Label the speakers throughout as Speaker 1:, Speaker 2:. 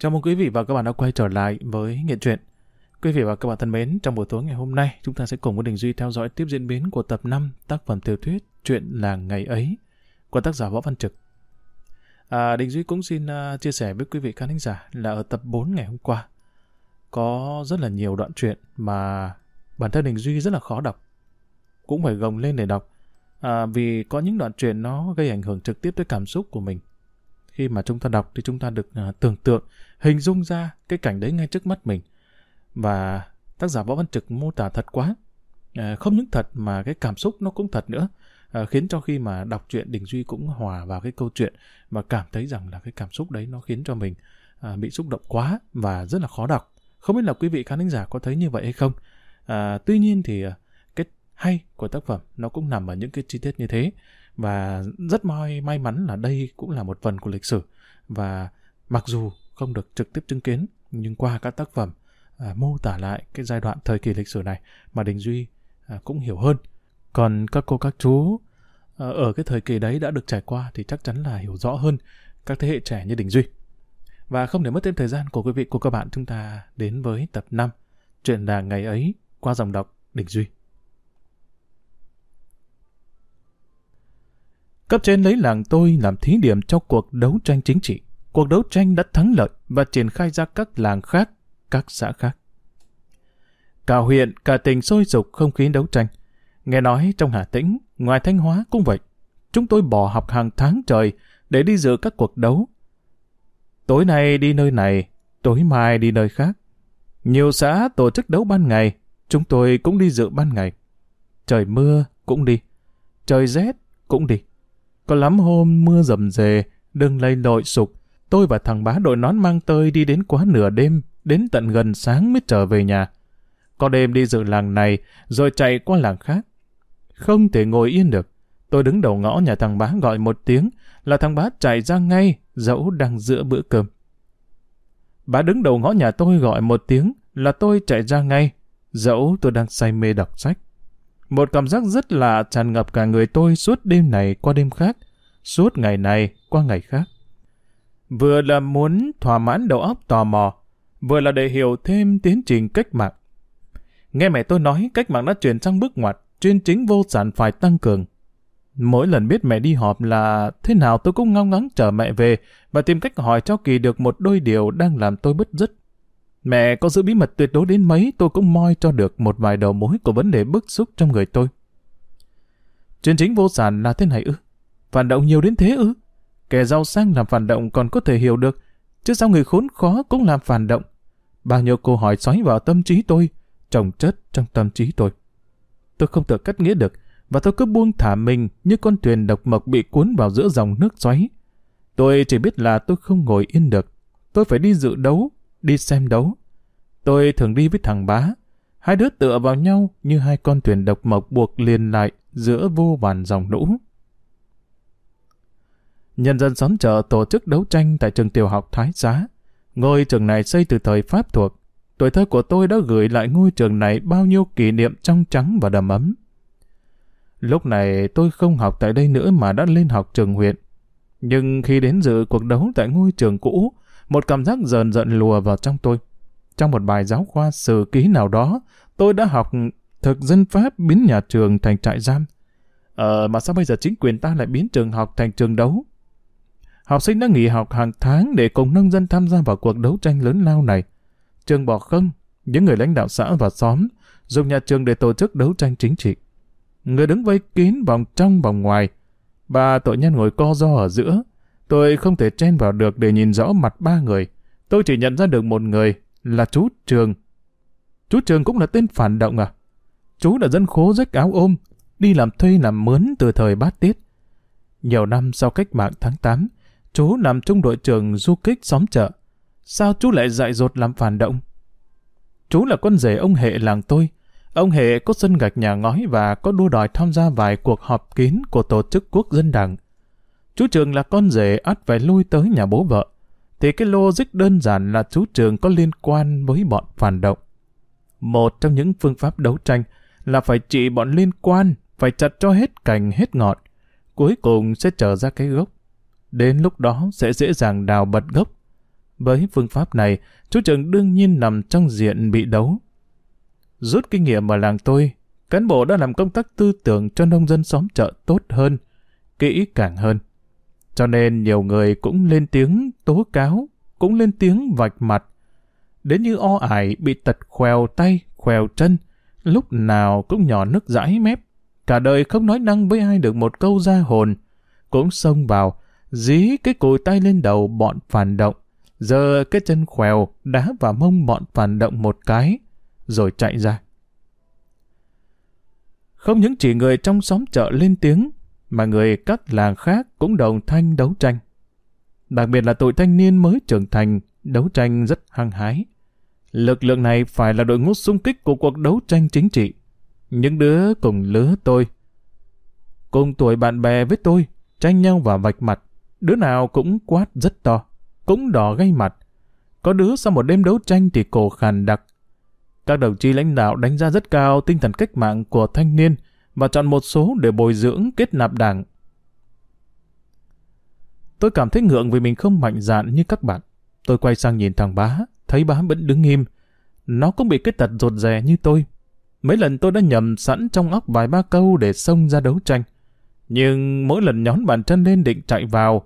Speaker 1: Chào mừng quý vị và các bạn đã quay trở lại với Nghệ truyện. Quý vị và các bạn thân mến, trong buổi tối ngày hôm nay, chúng ta sẽ cùng với Đình Duy theo dõi tiếp diễn biến của tập 5 tác phẩm tiểu thuyết Chuyện là ngày ấy của tác giả Võ Văn Trực. À, Đình Duy cũng xin uh, chia sẻ với quý vị khán giả là ở tập 4 ngày hôm qua có rất là nhiều đoạn truyện mà bản thân Đình Duy rất là khó đọc. Cũng phải gồng lên để đọc à, vì có những đoạn truyện nó gây ảnh hưởng trực tiếp tới cảm xúc của mình khi mà chúng ta đọc thì chúng ta được uh, tưởng tượng, hình dung ra cái cảnh đấy ngay trước mắt mình. Và tác giả Võ Văn Trực mô tả thật quá. Uh, không những thật mà cái cảm xúc nó cũng thật nữa. Uh, khiến cho khi mà đọc truyện Đình Duy cũng hòa vào cái câu chuyện và cảm thấy rằng là cái cảm xúc đấy nó khiến cho mình uh, bị xúc động quá và rất là khó đọc. Không biết là quý vị khán giả có thấy như vậy hay không? À, tuy nhiên thì cái hay của tác phẩm nó cũng nằm ở những cái chi tiết như thế. Và rất may, may mắn là đây cũng là một phần của lịch sử. Và mặc dù không được trực tiếp chứng kiến, nhưng qua các tác phẩm à, mô tả lại cái giai đoạn thời kỳ lịch sử này mà Đình Duy à, cũng hiểu hơn. Còn các cô các chú à, ở cái thời kỳ đấy đã được trải qua thì chắc chắn là hiểu rõ hơn các thế hệ trẻ như Đình Duy. Và không để mất thêm thời gian của quý vị, của các bạn, chúng ta đến với tập 5, chuyện là ngày ấy qua dòng đọc Đình Duy. Cấp trên lấy làng tôi làm thí điểm cho cuộc đấu tranh chính trị. Cuộc đấu tranh đã thắng lợi và triển khai ra các làng khác, các xã khác. Cả huyện, cả tỉnh sôi sục không khí đấu tranh. Nghe nói trong Hà Tĩnh, ngoài Thanh Hóa cũng vậy. Chúng tôi bỏ học hàng tháng trời để đi dự các cuộc đấu. Tối nay đi nơi này, tối mai đi nơi khác. Nhiều xã tổ chức đấu ban ngày, chúng tôi cũng đi dự ban ngày. Trời mưa cũng đi, trời rét cũng đi. Có lắm hôm mưa rầm rề, đừng lây lội sục. Tôi và thằng bá đội nón mang tơi đi đến quá nửa đêm, đến tận gần sáng mới trở về nhà. Có đêm đi dự làng này, rồi chạy qua làng khác. Không thể ngồi yên được. Tôi đứng đầu ngõ nhà thằng bá gọi một tiếng, là thằng bá chạy ra ngay, dẫu đang giữa bữa cơm. Bá đứng đầu ngõ nhà tôi gọi một tiếng, là tôi chạy ra ngay, dẫu tôi đang say mê đọc sách. Một cảm giác rất lạ tràn ngập cả người tôi suốt đêm này qua đêm khác, suốt ngày này qua ngày khác. Vừa là muốn thỏa mãn đầu óc tò mò, vừa là để hiểu thêm tiến trình cách mạng. Nghe mẹ tôi nói cách mạng đã chuyển sang bước ngoặt, chuyên chính vô sản phải tăng cường. Mỗi lần biết mẹ đi họp là thế nào tôi cũng ngóng ngóng chờ mẹ về và tìm cách hỏi cho Kỳ được một đôi điều đang làm tôi bứt rứt. Mẹ có giữ bí mật tuyệt đối đến mấy tôi cũng moi cho được một vài đầu mối của vấn đề bức xúc trong người tôi. Chuyện chính vô sản là thế này ư? Phản động nhiều đến thế ư? Kẻ giàu sang làm phản động còn có thể hiểu được, chứ sao người khốn khó cũng làm phản động? Bao nhiêu câu hỏi xoáy vào tâm trí tôi, trồng chất trong tâm trí tôi. Tôi không tự cắt nghĩa được, và tôi cứ buông thả mình như con thuyền độc mộc bị cuốn vào giữa dòng nước xoáy. Tôi chỉ biết là tôi không ngồi yên được. Tôi phải đi dự đấu, đi xem đấu. Tôi thường đi với thằng bá. Hai đứa tựa vào nhau như hai con thuyền độc mộc buộc liền lại giữa vô vàn dòng lũ. Nhân dân xóm chợ tổ chức đấu tranh tại trường tiểu học Thái Giá. Ngôi trường này xây từ thời Pháp thuộc. Tuổi thơ của tôi đã gửi lại ngôi trường này bao nhiêu kỷ niệm trong trắng và đầm ấm. Lúc này tôi không học tại đây nữa mà đã lên học trường huyện. Nhưng khi đến dự cuộc đấu tại ngôi trường cũ, một cảm giác dần dần lùa vào trong tôi. Trong một bài giáo khoa sử ký nào đó, tôi đã học thực dân Pháp biến nhà trường thành trại giam. Ờ, mà sao bây giờ chính quyền ta lại biến trường học thành trường đấu? Học sinh đã nghỉ học hàng tháng để cùng nông dân tham gia vào cuộc đấu tranh lớn lao này. Trường bỏ không, những người lãnh đạo xã và xóm dùng nhà trường để tổ chức đấu tranh chính trị. Người đứng vây kín vòng trong vòng ngoài. Ba tội nhân ngồi co do ở giữa. Tôi không thể chen vào được để nhìn rõ mặt ba người. Tôi chỉ nhận ra được một người là chú Trường. Chú Trường cũng là tên phản động à? Chú là dân khố rách áo ôm, đi làm thuê làm mướn từ thời bát tiết. Nhiều năm sau cách mạng tháng 8, chú làm trung đội trưởng du kích xóm chợ. Sao chú lại dại dột làm phản động? Chú là con rể ông hệ làng tôi. Ông hệ có sân gạch nhà ngói và có đua đòi tham gia vài cuộc họp kín của tổ chức quốc dân đảng. Chú Trường là con rể ắt phải lui tới nhà bố vợ. Thì cái logic đơn giản là chú Trường có liên quan với bọn phản động. Một trong những phương pháp đấu tranh là phải trị bọn liên quan, phải chặt cho hết cành hết ngọn. Cuối cùng sẽ trở ra cái gốc. Đến lúc đó sẽ dễ dàng đào bật gốc. Với phương pháp này, chú Trường đương nhiên nằm trong diện bị đấu. Rút kinh nghiệm ở làng tôi, cán bộ đã làm công tác tư tưởng cho nông dân xóm chợ tốt hơn, kỹ càng hơn. Cho nên nhiều người cũng lên tiếng tố cáo, cũng lên tiếng vạch mặt. Đến như o ải bị tật khoèo tay, khoèo chân, lúc nào cũng nhỏ nước dãi mép. Cả đời không nói năng với ai được một câu ra hồn. Cũng xông vào, dí cái cùi tay lên đầu bọn phản động. Giờ cái chân khoèo đá vào mông bọn phản động một cái, rồi chạy ra. Không những chỉ người trong xóm chợ lên tiếng, mà người các làng khác cũng đồng thanh đấu tranh. Đặc biệt là tụi thanh niên mới trưởng thành, đấu tranh rất hăng hái. Lực lượng này phải là đội ngũ xung kích của cuộc đấu tranh chính trị. Những đứa cùng lứa tôi, cùng tuổi bạn bè với tôi, tranh nhau và vạch mặt, đứa nào cũng quát rất to, cũng đỏ gây mặt. Có đứa sau một đêm đấu tranh thì cổ khàn đặc. Các đồng chí lãnh đạo đánh giá rất cao tinh thần cách mạng của thanh niên và chọn một số để bồi dưỡng kết nạp đảng. Tôi cảm thấy ngượng vì mình không mạnh dạn như các bạn. Tôi quay sang nhìn thằng bá, thấy bá vẫn đứng im. Nó cũng bị cái tật rột rè như tôi. Mấy lần tôi đã nhầm sẵn trong óc vài ba câu để xông ra đấu tranh. Nhưng mỗi lần nhón bàn chân lên định chạy vào,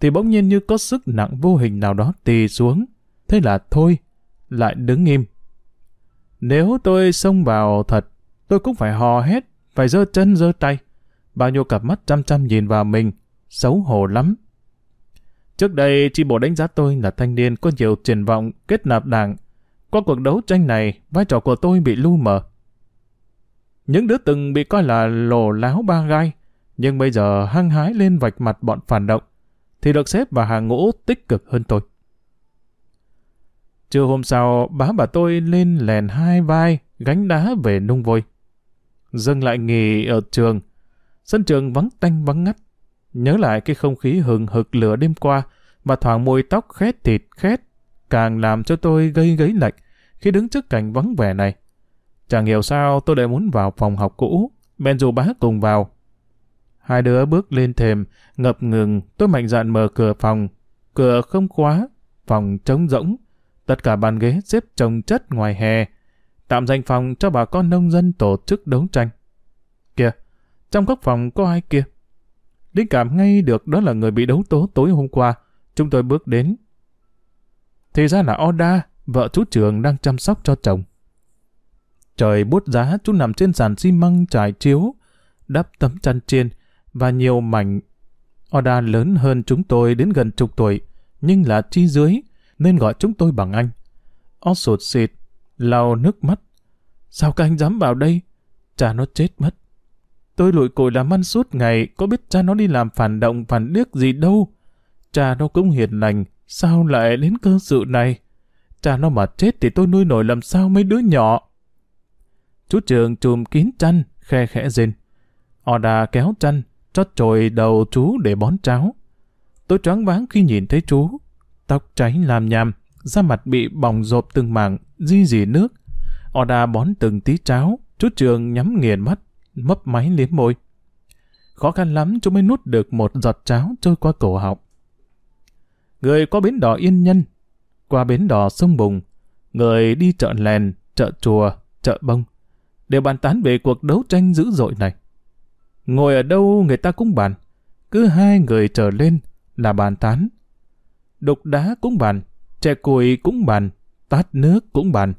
Speaker 1: thì bỗng nhiên như có sức nặng vô hình nào đó tì xuống. Thế là thôi, lại đứng im. Nếu tôi xông vào thật, tôi cũng phải hò hét, phải giơ chân giơ tay. Bao nhiêu cặp mắt chăm chăm nhìn vào mình, xấu hổ lắm. Trước đây, chi bộ đánh giá tôi là thanh niên có nhiều triển vọng kết nạp đảng. Qua cuộc đấu tranh này, vai trò của tôi bị lu mờ. Những đứa từng bị coi là lồ láo ba gai, nhưng bây giờ hăng hái lên vạch mặt bọn phản động, thì được xếp vào hàng ngũ tích cực hơn tôi. Trưa hôm sau, bá bà tôi lên lèn hai vai, gánh đá về nung vôi. Dừng lại nghỉ ở trường. Sân trường vắng tanh vắng ngắt. Nhớ lại cái không khí hừng hực lửa đêm qua, và thoảng mùi tóc khét thịt khét, càng làm cho tôi gây gấy lạnh khi đứng trước cảnh vắng vẻ này. Chẳng hiểu sao tôi lại muốn vào phòng học cũ, bèn dù bá cùng vào. Hai đứa bước lên thềm, ngập ngừng, tôi mạnh dạn mở cửa phòng. Cửa không khóa, phòng trống rỗng. Tất cả bàn ghế xếp chồng chất ngoài hè. Tạm dành phòng cho bà con nông dân tổ chức đấu tranh. Kìa, trong góc phòng có ai kia? Linh cảm ngay được đó là người bị đấu tố tối hôm qua. Chúng tôi bước đến. Thì ra là Oda, vợ chú trường đang chăm sóc cho chồng. Trời bút giá chú nằm trên sàn xi măng trải chiếu, đắp tấm chăn chiên và nhiều mảnh. Oda lớn hơn chúng tôi đến gần chục tuổi, nhưng là chi dưới, nên gọi chúng tôi bằng anh. O sụt xịt, lau nước mắt. Sao các anh dám vào đây? Cha nó chết mất. Tôi lụi cội làm ăn suốt ngày, có biết cha nó đi làm phản động, phản điếc gì đâu. Cha nó cũng hiền lành, sao lại đến cơ sự này? Cha nó mà chết thì tôi nuôi nổi làm sao mấy đứa nhỏ? Chú trường chùm kín chăn, khe khẽ rên. Oda kéo chăn, chót trồi đầu chú để bón cháo. Tôi choáng váng khi nhìn thấy chú. Tóc cháy làm nhàm, da mặt bị bỏng rộp từng mảng, di dì nước. Oda bón từng tí cháo, chú trường nhắm nghiền mắt, mấp máy liếm môi. Khó khăn lắm chú mới nuốt được một giọt cháo trôi qua cổ họng. Người qua bến đỏ Yên Nhân, qua bến đỏ Sông Bùng, người đi chợ lèn, chợ chùa, chợ bông, đều bàn tán về cuộc đấu tranh dữ dội này. Ngồi ở đâu người ta cũng bàn, cứ hai người trở lên là bàn tán. Đục đá cũng bàn, chè cùi cũng bàn, tát nước cũng bàn.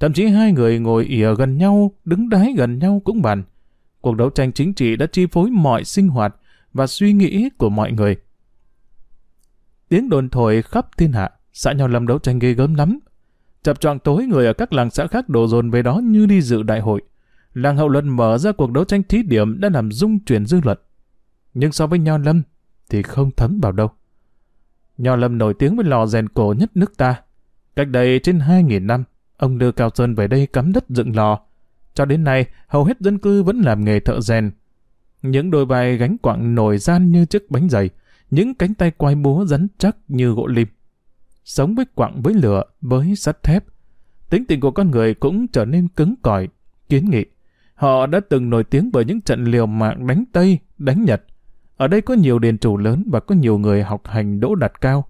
Speaker 1: Thậm chí hai người ngồi ỉa gần nhau, đứng đái gần nhau cũng bàn. Cuộc đấu tranh chính trị đã chi phối mọi sinh hoạt và suy nghĩ của mọi người. Tiếng đồn thổi khắp thiên hạ, xã nhau lâm đấu tranh ghê gớm lắm. Chập choạng tối người ở các làng xã khác đổ dồn về đó như đi dự đại hội. Làng Hậu Luân mở ra cuộc đấu tranh thí điểm đã làm rung chuyển dư luận. Nhưng so với Nho Lâm thì không thấm vào đâu. Nho Lâm nổi tiếng với lò rèn cổ nhất nước ta. Cách đây trên 2.000 năm, ông đưa Cao Sơn về đây cắm đất dựng lò. Cho đến nay, hầu hết dân cư vẫn làm nghề thợ rèn. Những đôi vai gánh quặng nổi gian như chiếc bánh dày, những cánh tay quai búa rắn chắc như gỗ lim. Sống với quặng với lửa, với sắt thép. Tính tình của con người cũng trở nên cứng cỏi, kiến nghị. Họ đã từng nổi tiếng bởi những trận liều mạng đánh Tây, đánh Nhật. Ở đây có nhiều đền chủ lớn và có nhiều người học hành đỗ đạt cao.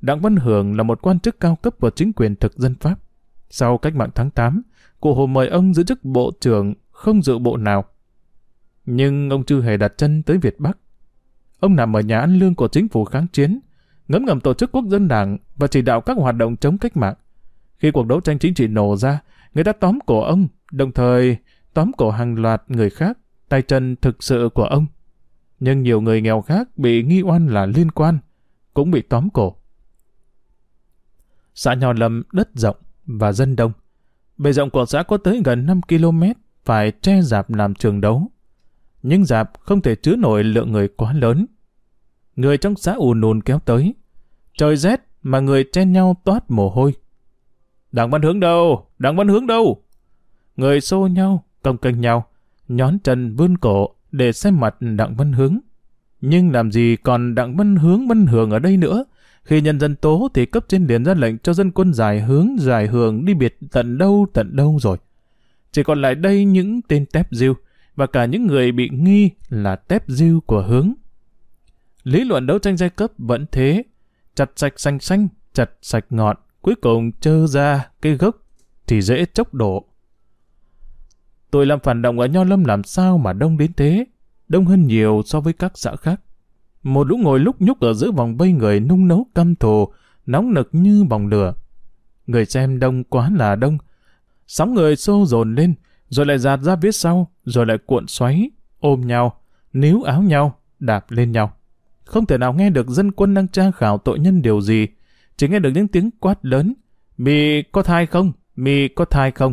Speaker 1: Đặng Văn Hưởng là một quan chức cao cấp của chính quyền thực dân Pháp. Sau cách mạng tháng 8, cụ Hồ mời ông giữ chức bộ trưởng, không dự bộ nào. Nhưng ông chưa hề đặt chân tới Việt Bắc. Ông nằm ở nhà ăn lương của chính phủ kháng chiến, ngấm ngầm tổ chức quốc dân đảng và chỉ đạo các hoạt động chống cách mạng. Khi cuộc đấu tranh chính trị nổ ra, người ta tóm cổ ông, đồng thời tóm cổ hàng loạt người khác, tay chân thực sự của ông. Nhưng nhiều người nghèo khác bị nghi oan là liên quan, cũng bị tóm cổ. Xã Nho Lâm đất rộng và dân đông. Bề rộng của xã có tới gần 5 km, phải che dạp làm trường đấu. Nhưng dạp không thể chứa nổi lượng người quá lớn. Người trong xã ùn ùn kéo tới. Trời rét mà người chen nhau toát mồ hôi. Đảng văn hướng đâu? Đảng văn hướng đâu? Người xô nhau, công kênh nhau, nhón chân vươn cổ để xem mặt Đặng Văn Hướng. Nhưng làm gì còn Đặng Văn Hướng Văn hưởng ở đây nữa? Khi nhân dân tố thì cấp trên liền ra lệnh cho dân quân giải hướng giải hưởng đi biệt tận đâu tận đâu rồi. Chỉ còn lại đây những tên tép diêu và cả những người bị nghi là tép diêu của hướng. Lý luận đấu tranh giai cấp vẫn thế, chặt sạch xanh xanh, chặt sạch ngọt cuối cùng trơ ra cây gốc thì dễ chốc đổ. Tôi làm phản động ở Nho Lâm làm sao mà đông đến thế, đông hơn nhiều so với các xã khác. Một lũ ngồi lúc nhúc ở giữa vòng vây người nung nấu căm thù, nóng nực như bỏng lửa. Người xem đông quá là đông. Sóng người xô dồn lên, rồi lại dạt ra phía sau, rồi lại cuộn xoáy, ôm nhau, níu áo nhau, đạp lên nhau. Không thể nào nghe được dân quân đang tra khảo tội nhân điều gì, chỉ nghe được những tiếng quát lớn. Mì có thai không? Mì có thai không?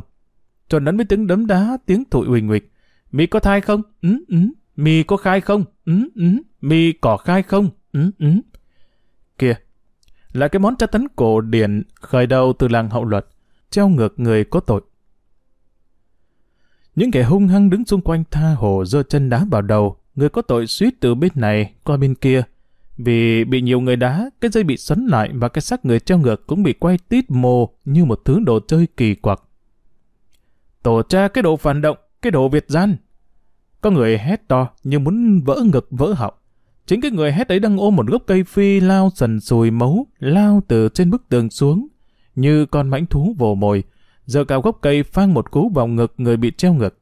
Speaker 1: Trộn lẫn với tiếng đấm đá, tiếng thụi huỳnh huỳnh. Mì có thai không? Ừ, ừ. Mì có khai không? Ừ, ừ mi cỏ khai không? Ừ, ừ. Kìa, là cái món tra tấn cổ điển khởi đầu từ làng hậu luật, treo ngược người có tội. Những kẻ hung hăng đứng xung quanh tha hồ giơ chân đá vào đầu, người có tội suýt từ bên này qua bên kia. Vì bị nhiều người đá, cái dây bị xoắn lại và cái xác người treo ngược cũng bị quay tít mồ như một thứ đồ chơi kỳ quặc. Tổ cha cái đồ phản động, cái đồ Việt gian. Có người hét to như muốn vỡ ngực vỡ họng. Chính cái người hét ấy đang ôm một gốc cây phi lao sần sùi mấu, lao từ trên bức tường xuống, như con mãnh thú vồ mồi, giờ cao gốc cây phang một cú vào ngực người bị treo ngực.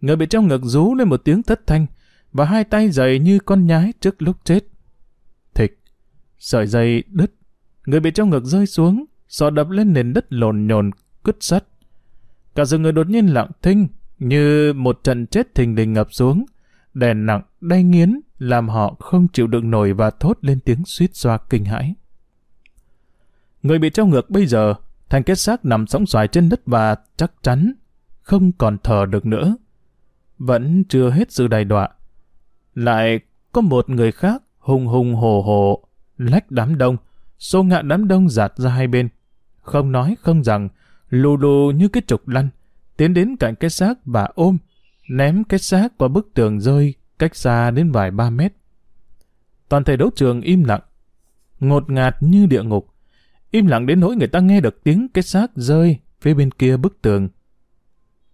Speaker 1: Người bị treo ngực rú lên một tiếng thất thanh, và hai tay dày như con nhái trước lúc chết. Thịch, sợi dây đứt, người bị treo ngực rơi xuống, sọ đập lên nền đất lồn nhồn, cứt sắt. Cả rừng người đột nhiên lặng thinh, như một trận chết thình lình ngập xuống. Đèn nặng, đay nghiến, làm họ không chịu đựng nổi và thốt lên tiếng suýt xoa kinh hãi. Người bị treo ngược bây giờ, thành kết xác nằm sóng xoài trên đất và chắc chắn không còn thở được nữa. Vẫn chưa hết sự đầy đọa. Lại có một người khác hùng hùng hồ hồ, lách đám đông, xô ngạ đám đông giạt ra hai bên. Không nói không rằng, lù lù như cái trục lăn, tiến đến cạnh cái xác và ôm, ném cái xác qua bức tường rơi cách xa đến vài ba mét. Toàn thể đấu trường im lặng, ngột ngạt như địa ngục, im lặng đến nỗi người ta nghe được tiếng cái xác rơi phía bên kia bức tường.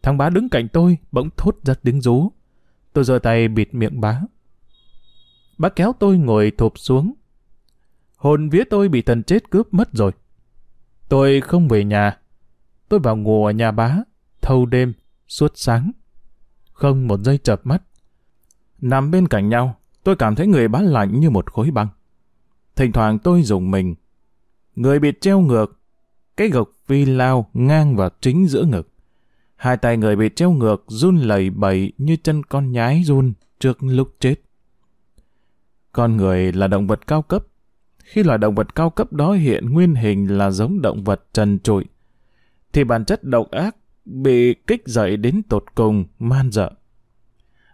Speaker 1: Thằng bá đứng cạnh tôi bỗng thốt ra tiếng rú. Tôi giơ tay bịt miệng bá. Bá kéo tôi ngồi thụp xuống. Hồn vía tôi bị thần chết cướp mất rồi. Tôi không về nhà. Tôi vào ngủ ở nhà bá, thâu đêm, suốt sáng. Không một giây chợp mắt. Nằm bên cạnh nhau, tôi cảm thấy người bá lạnh như một khối băng. Thỉnh thoảng tôi dùng mình. Người bị treo ngược, cái gộc phi lao ngang vào chính giữa ngực. Hai tay người bị treo ngược run lẩy bẩy như chân con nhái run trước lúc chết. Con người là động vật cao cấp. Khi loài động vật cao cấp đó hiện nguyên hình là giống động vật trần trụi, thì bản chất độc ác bị kích dậy đến tột cùng, man dợ.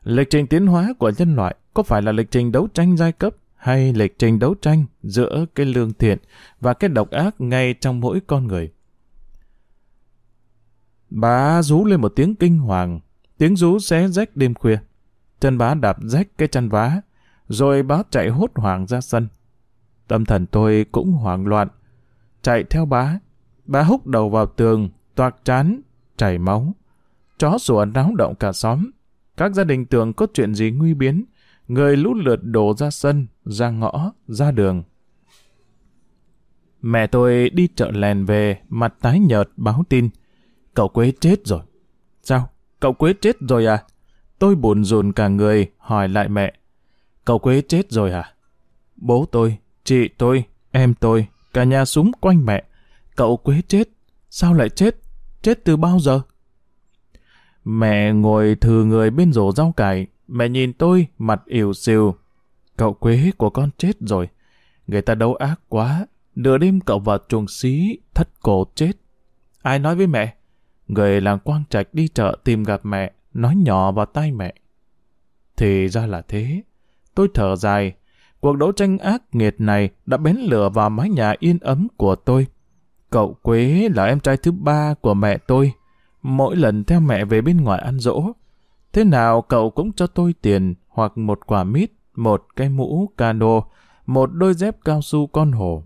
Speaker 1: Lịch trình tiến hóa của nhân loại có phải là lịch trình đấu tranh giai cấp hay lịch trình đấu tranh giữa cái lương thiện và cái độc ác ngay trong mỗi con người? Bá rú lên một tiếng kinh hoàng, tiếng rú xé rách đêm khuya. Chân bá đạp rách cái chân vá, rồi bá chạy hốt hoảng ra sân. Tâm thần tôi cũng hoảng loạn. Chạy theo bá, bá húc đầu vào tường, toạc chán, chảy máu. Chó sủa náo động cả xóm. Các gia đình tưởng có chuyện gì nguy biến, người lũ lượt đổ ra sân, ra ngõ, ra đường. Mẹ tôi đi chợ lèn về, mặt tái nhợt báo tin. Cậu Quế chết rồi. Sao? Cậu Quế chết rồi à? Tôi buồn rùn cả người, hỏi lại mẹ. Cậu Quế chết rồi à? Bố tôi, chị tôi, em tôi, cả nhà súng quanh mẹ. Cậu Quế chết. Sao lại chết? Chết từ bao giờ? Mẹ ngồi thừ người bên rổ rau cải. Mẹ nhìn tôi, mặt ỉu xìu. Cậu Quế của con chết rồi. Người ta đấu ác quá. Nửa đêm cậu vào chuồng xí, thất cổ chết. Ai nói với mẹ? Người làng quang trạch đi chợ tìm gặp mẹ, nói nhỏ vào tai mẹ. Thì ra là thế. Tôi thở dài. Cuộc đấu tranh ác nghiệt này đã bén lửa vào mái nhà yên ấm của tôi. Cậu Quế là em trai thứ ba của mẹ tôi. Mỗi lần theo mẹ về bên ngoài ăn dỗ, thế nào cậu cũng cho tôi tiền hoặc một quả mít, một cái mũ cano, một đôi dép cao su con hổ.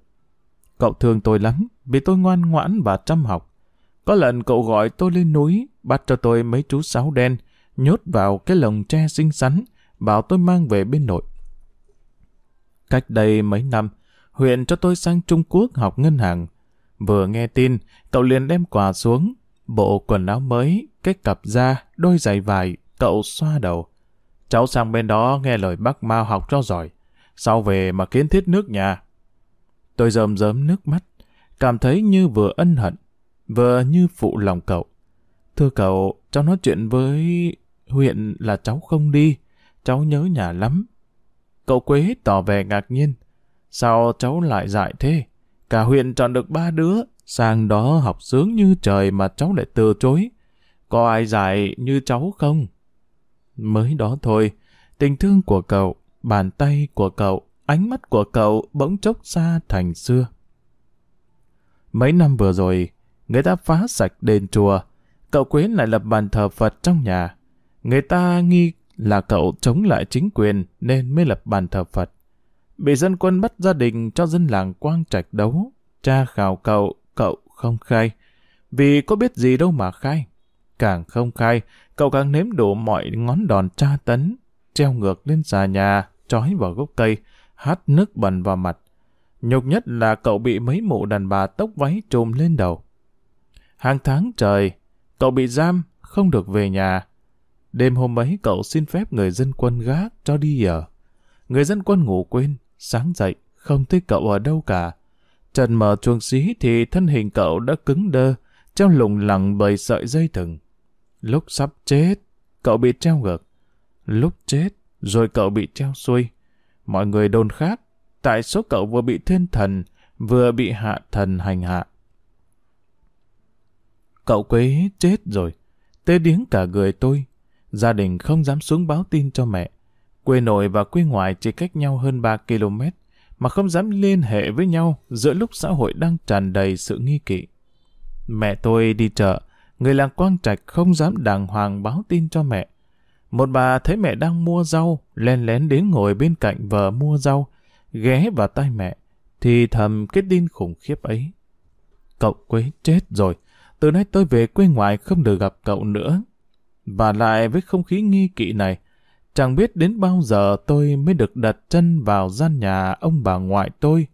Speaker 1: Cậu thương tôi lắm vì tôi ngoan ngoãn và chăm học. Có lần cậu gọi tôi lên núi, bắt cho tôi mấy chú sáo đen, nhốt vào cái lồng tre xinh xắn, bảo tôi mang về bên nội. Cách đây mấy năm, huyện cho tôi sang Trung Quốc học ngân hàng. Vừa nghe tin, cậu liền đem quà xuống, bộ quần áo mới, cái cặp da, đôi giày vải, cậu xoa đầu. Cháu sang bên đó nghe lời bác Mao học cho giỏi. Sau về mà kiến thiết nước nhà. Tôi rơm rớm nước mắt, cảm thấy như vừa ân hận, vừa như phụ lòng cậu. Thưa cậu, cháu nói chuyện với huyện là cháu không đi, cháu nhớ nhà lắm. Cậu Quế tỏ vẻ ngạc nhiên. Sao cháu lại dại thế? Cả huyện chọn được ba đứa, sang đó học sướng như trời mà cháu lại từ chối. Có ai dạy như cháu không? Mới đó thôi, tình thương của cậu, bàn tay của cậu, ánh mắt của cậu bỗng chốc xa thành xưa. Mấy năm vừa rồi, người ta phá sạch đền chùa, cậu Quế lại lập bàn thờ Phật trong nhà. Người ta nghi là cậu chống lại chính quyền nên mới lập bàn thờ Phật. Bị dân quân bắt gia đình cho dân làng quang trạch đấu. Cha khảo cậu, cậu không khai. Vì có biết gì đâu mà khai. Càng không khai, cậu càng nếm đủ mọi ngón đòn tra tấn, treo ngược lên xà nhà, trói vào gốc cây, hát nước bẩn vào mặt. Nhục nhất là cậu bị mấy mụ đàn bà tóc váy trùm lên đầu. Hàng tháng trời, cậu bị giam, không được về nhà. Đêm hôm ấy cậu xin phép người dân quân gác cho đi ở. Người dân quân ngủ quên, sáng dậy, không thấy cậu ở đâu cả. Trần mở chuông xí thì thân hình cậu đã cứng đơ, treo lủng lẳng bởi sợi dây thừng. Lúc sắp chết, cậu bị treo ngược. Lúc chết, rồi cậu bị treo xuôi. Mọi người đồn khác, tại số cậu vừa bị thiên thần, vừa bị hạ thần hành hạ. Cậu Quế chết rồi, tê điếng cả người tôi. Gia đình không dám xuống báo tin cho mẹ. Quê nội và quê ngoại chỉ cách nhau hơn 3 km, mà không dám liên hệ với nhau giữa lúc xã hội đang tràn đầy sự nghi kỵ. Mẹ tôi đi chợ, người làng Quang Trạch không dám đàng hoàng báo tin cho mẹ. Một bà thấy mẹ đang mua rau, len lén đến ngồi bên cạnh vợ mua rau, ghé vào tay mẹ, thì thầm cái tin khủng khiếp ấy. Cậu Quế chết rồi, từ nay tôi về quê ngoại không được gặp cậu nữa. Và lại với không khí nghi kỵ này, chẳng biết đến bao giờ tôi mới được đặt chân vào gian nhà ông bà ngoại tôi,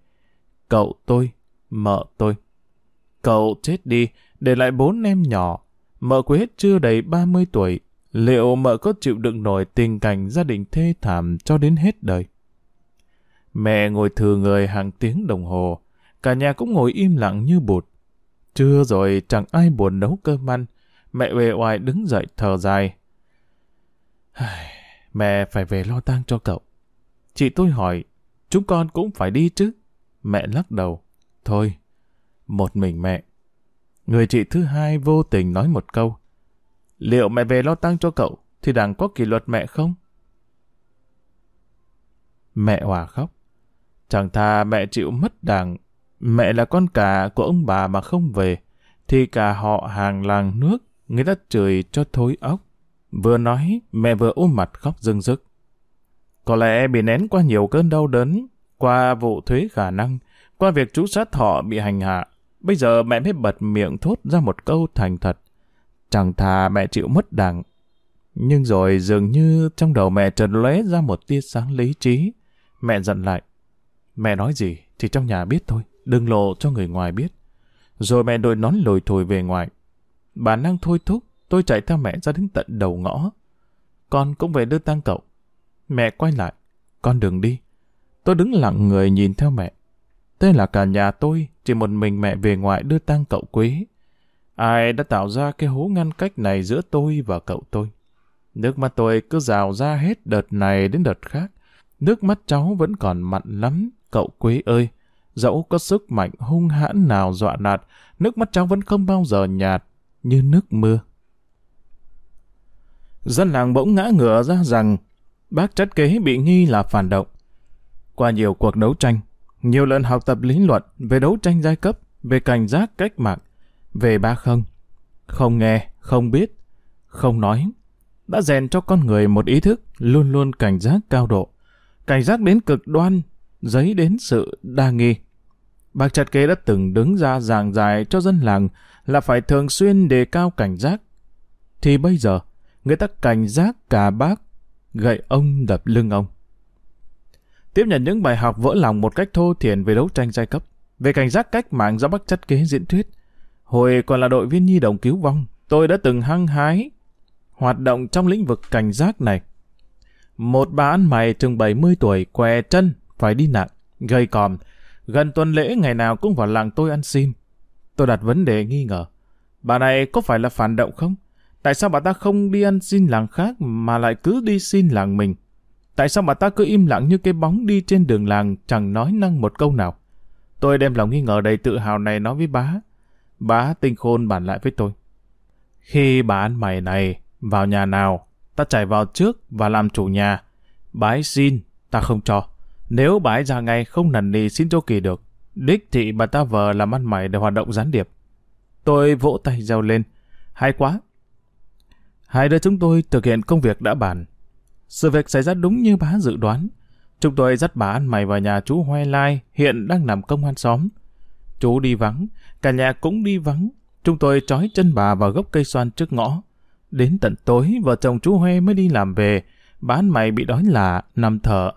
Speaker 1: cậu tôi, mợ tôi. Cậu chết đi, để lại bốn em nhỏ. Mợ Quế chưa đầy 30 tuổi, liệu mợ có chịu đựng nổi tình cảnh gia đình thê thảm cho đến hết đời? Mẹ ngồi thừa người hàng tiếng đồng hồ, cả nhà cũng ngồi im lặng như bụt. Trưa rồi chẳng ai buồn nấu cơm ăn, mẹ uể oải đứng dậy thở dài mẹ phải về lo tang cho cậu. Chị tôi hỏi, chúng con cũng phải đi chứ? Mẹ lắc đầu. Thôi, một mình mẹ. Người chị thứ hai vô tình nói một câu. Liệu mẹ về lo tang cho cậu thì đảng có kỷ luật mẹ không? Mẹ hòa khóc. Chẳng thà mẹ chịu mất đảng. Mẹ là con cả của ông bà mà không về. Thì cả họ hàng làng nước người ta chửi cho thối óc. Vừa nói, mẹ vừa ôm mặt khóc rưng rức. Có lẽ bị nén qua nhiều cơn đau đớn, qua vụ thuế khả năng, qua việc chú sát thọ bị hành hạ. Bây giờ mẹ mới bật miệng thốt ra một câu thành thật. Chẳng thà mẹ chịu mất đảng. Nhưng rồi dường như trong đầu mẹ trần lóe ra một tia sáng lý trí. Mẹ giận lại. Mẹ nói gì thì trong nhà biết thôi. đừng lộ cho người ngoài biết. Rồi mẹ đội nón lồi thổi về ngoài. Bà năng thôi thúc, tôi chạy theo mẹ ra đến tận đầu ngõ. Con cũng về đưa tang cậu. Mẹ quay lại, con đừng đi. Tôi đứng lặng người nhìn theo mẹ. Thế là cả nhà tôi, chỉ một mình mẹ về ngoại đưa tang cậu quý. Ai đã tạo ra cái hố ngăn cách này giữa tôi và cậu tôi? Nước mắt tôi cứ rào ra hết đợt này đến đợt khác. Nước mắt cháu vẫn còn mặn lắm, cậu quý ơi. Dẫu có sức mạnh hung hãn nào dọa nạt, nước mắt cháu vẫn không bao giờ nhạt như nước mưa. Dân làng bỗng ngã ngửa ra rằng bác chất kế bị nghi là phản động. Qua nhiều cuộc đấu tranh, nhiều lần học tập lý luận về đấu tranh giai cấp, về cảnh giác cách mạng, về ba không. Không nghe, không biết, không nói. Đã rèn cho con người một ý thức luôn luôn cảnh giác cao độ. Cảnh giác đến cực đoan, giấy đến sự đa nghi. Bác chặt kế đã từng đứng ra giảng giải cho dân làng là phải thường xuyên đề cao cảnh giác. Thì bây giờ, người ta cảnh giác cả bác, gậy ông đập lưng ông. Tiếp nhận những bài học vỡ lòng một cách thô thiển về đấu tranh giai cấp, về cảnh giác cách mạng do bác chất kế diễn thuyết. Hồi còn là đội viên nhi đồng cứu vong, tôi đã từng hăng hái hoạt động trong lĩnh vực cảnh giác này. Một bà ăn mày chừng 70 tuổi, què chân, phải đi nặng, gầy còm, gần tuần lễ ngày nào cũng vào làng tôi ăn xin. Tôi đặt vấn đề nghi ngờ. Bà này có phải là phản động không? Tại sao bà ta không đi ăn xin làng khác mà lại cứ đi xin làng mình? Tại sao bà ta cứ im lặng như cái bóng đi trên đường làng chẳng nói năng một câu nào? Tôi đem lòng nghi ngờ đầy tự hào này nói với bá. Bá tinh khôn bàn lại với tôi. Khi bà ăn mày này vào nhà nào, ta chạy vào trước và làm chủ nhà. Bái xin, ta không cho. Nếu bái ra ngay không nần nì xin cho kỳ được, đích thị bà ta vờ làm ăn mày để hoạt động gián điệp. Tôi vỗ tay reo lên. Hay quá. Hai đứa chúng tôi thực hiện công việc đã bàn. Sự việc xảy ra đúng như bá dự đoán. Chúng tôi dắt bà ăn mày vào nhà chú Hoe Lai, hiện đang nằm công an xóm. Chú đi vắng, cả nhà cũng đi vắng. Chúng tôi trói chân bà vào gốc cây xoan trước ngõ. Đến tận tối, vợ chồng chú Hoe mới đi làm về. Bà ăn mày bị đói lạ, nằm thở.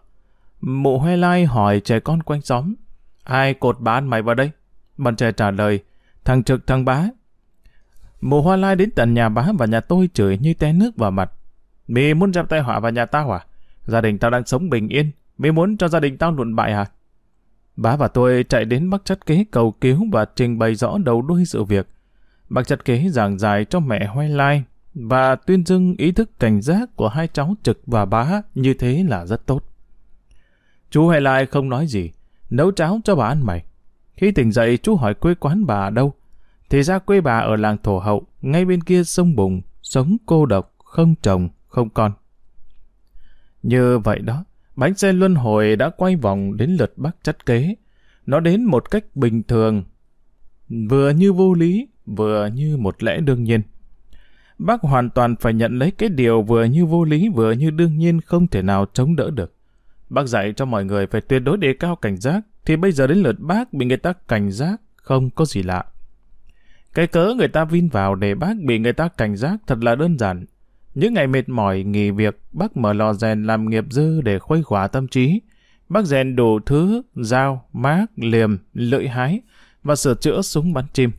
Speaker 1: Mụ Hoe Lai hỏi trẻ con quanh xóm. Ai cột bà ăn mày vào đây? Bọn trẻ trả lời. Thằng trực thằng bá. Mù Hoa Lai đến tận nhà bá và nhà tôi chửi như té nước vào mặt. Mì muốn dẹp tai họa vào nhà tao à? Gia đình tao đang sống bình yên. Mì muốn cho gia đình tao luận bại à? Bá và tôi chạy đến bác chất kế cầu cứu và trình bày rõ đầu đuôi sự việc. Bác chất kế giảng giải cho mẹ Hoai Lai và tuyên dưng ý thức cảnh giác của hai cháu Trực và Bá như thế là rất tốt. Chú Hoai Lai không nói gì, nấu cháo cho bà ăn mày. Khi tỉnh dậy chú hỏi quê quán bà ở đâu. Thì ra quê bà ở làng Thổ Hậu, ngay bên kia sông Bùng, sống cô độc, không chồng, không con. Như vậy đó, bánh xe luân hồi đã quay vòng đến lượt bác chất kế. Nó đến một cách bình thường, vừa như vô lý, vừa như một lẽ đương nhiên. Bác hoàn toàn phải nhận lấy cái điều vừa như vô lý vừa như đương nhiên không thể nào chống đỡ được. Bác dạy cho mọi người phải tuyệt đối đề cao cảnh giác, thì bây giờ đến lượt bác bị người ta cảnh giác, không có gì lạ. Cái cớ người ta vin vào để bác bị người ta cảnh giác thật là đơn giản. Những ngày mệt mỏi nghỉ việc, bác mở lò rèn làm nghiệp dư để khuây khỏa tâm trí. Bác rèn đủ thứ, dao, mác, liềm, lưỡi hái và sửa chữa súng bắn chim.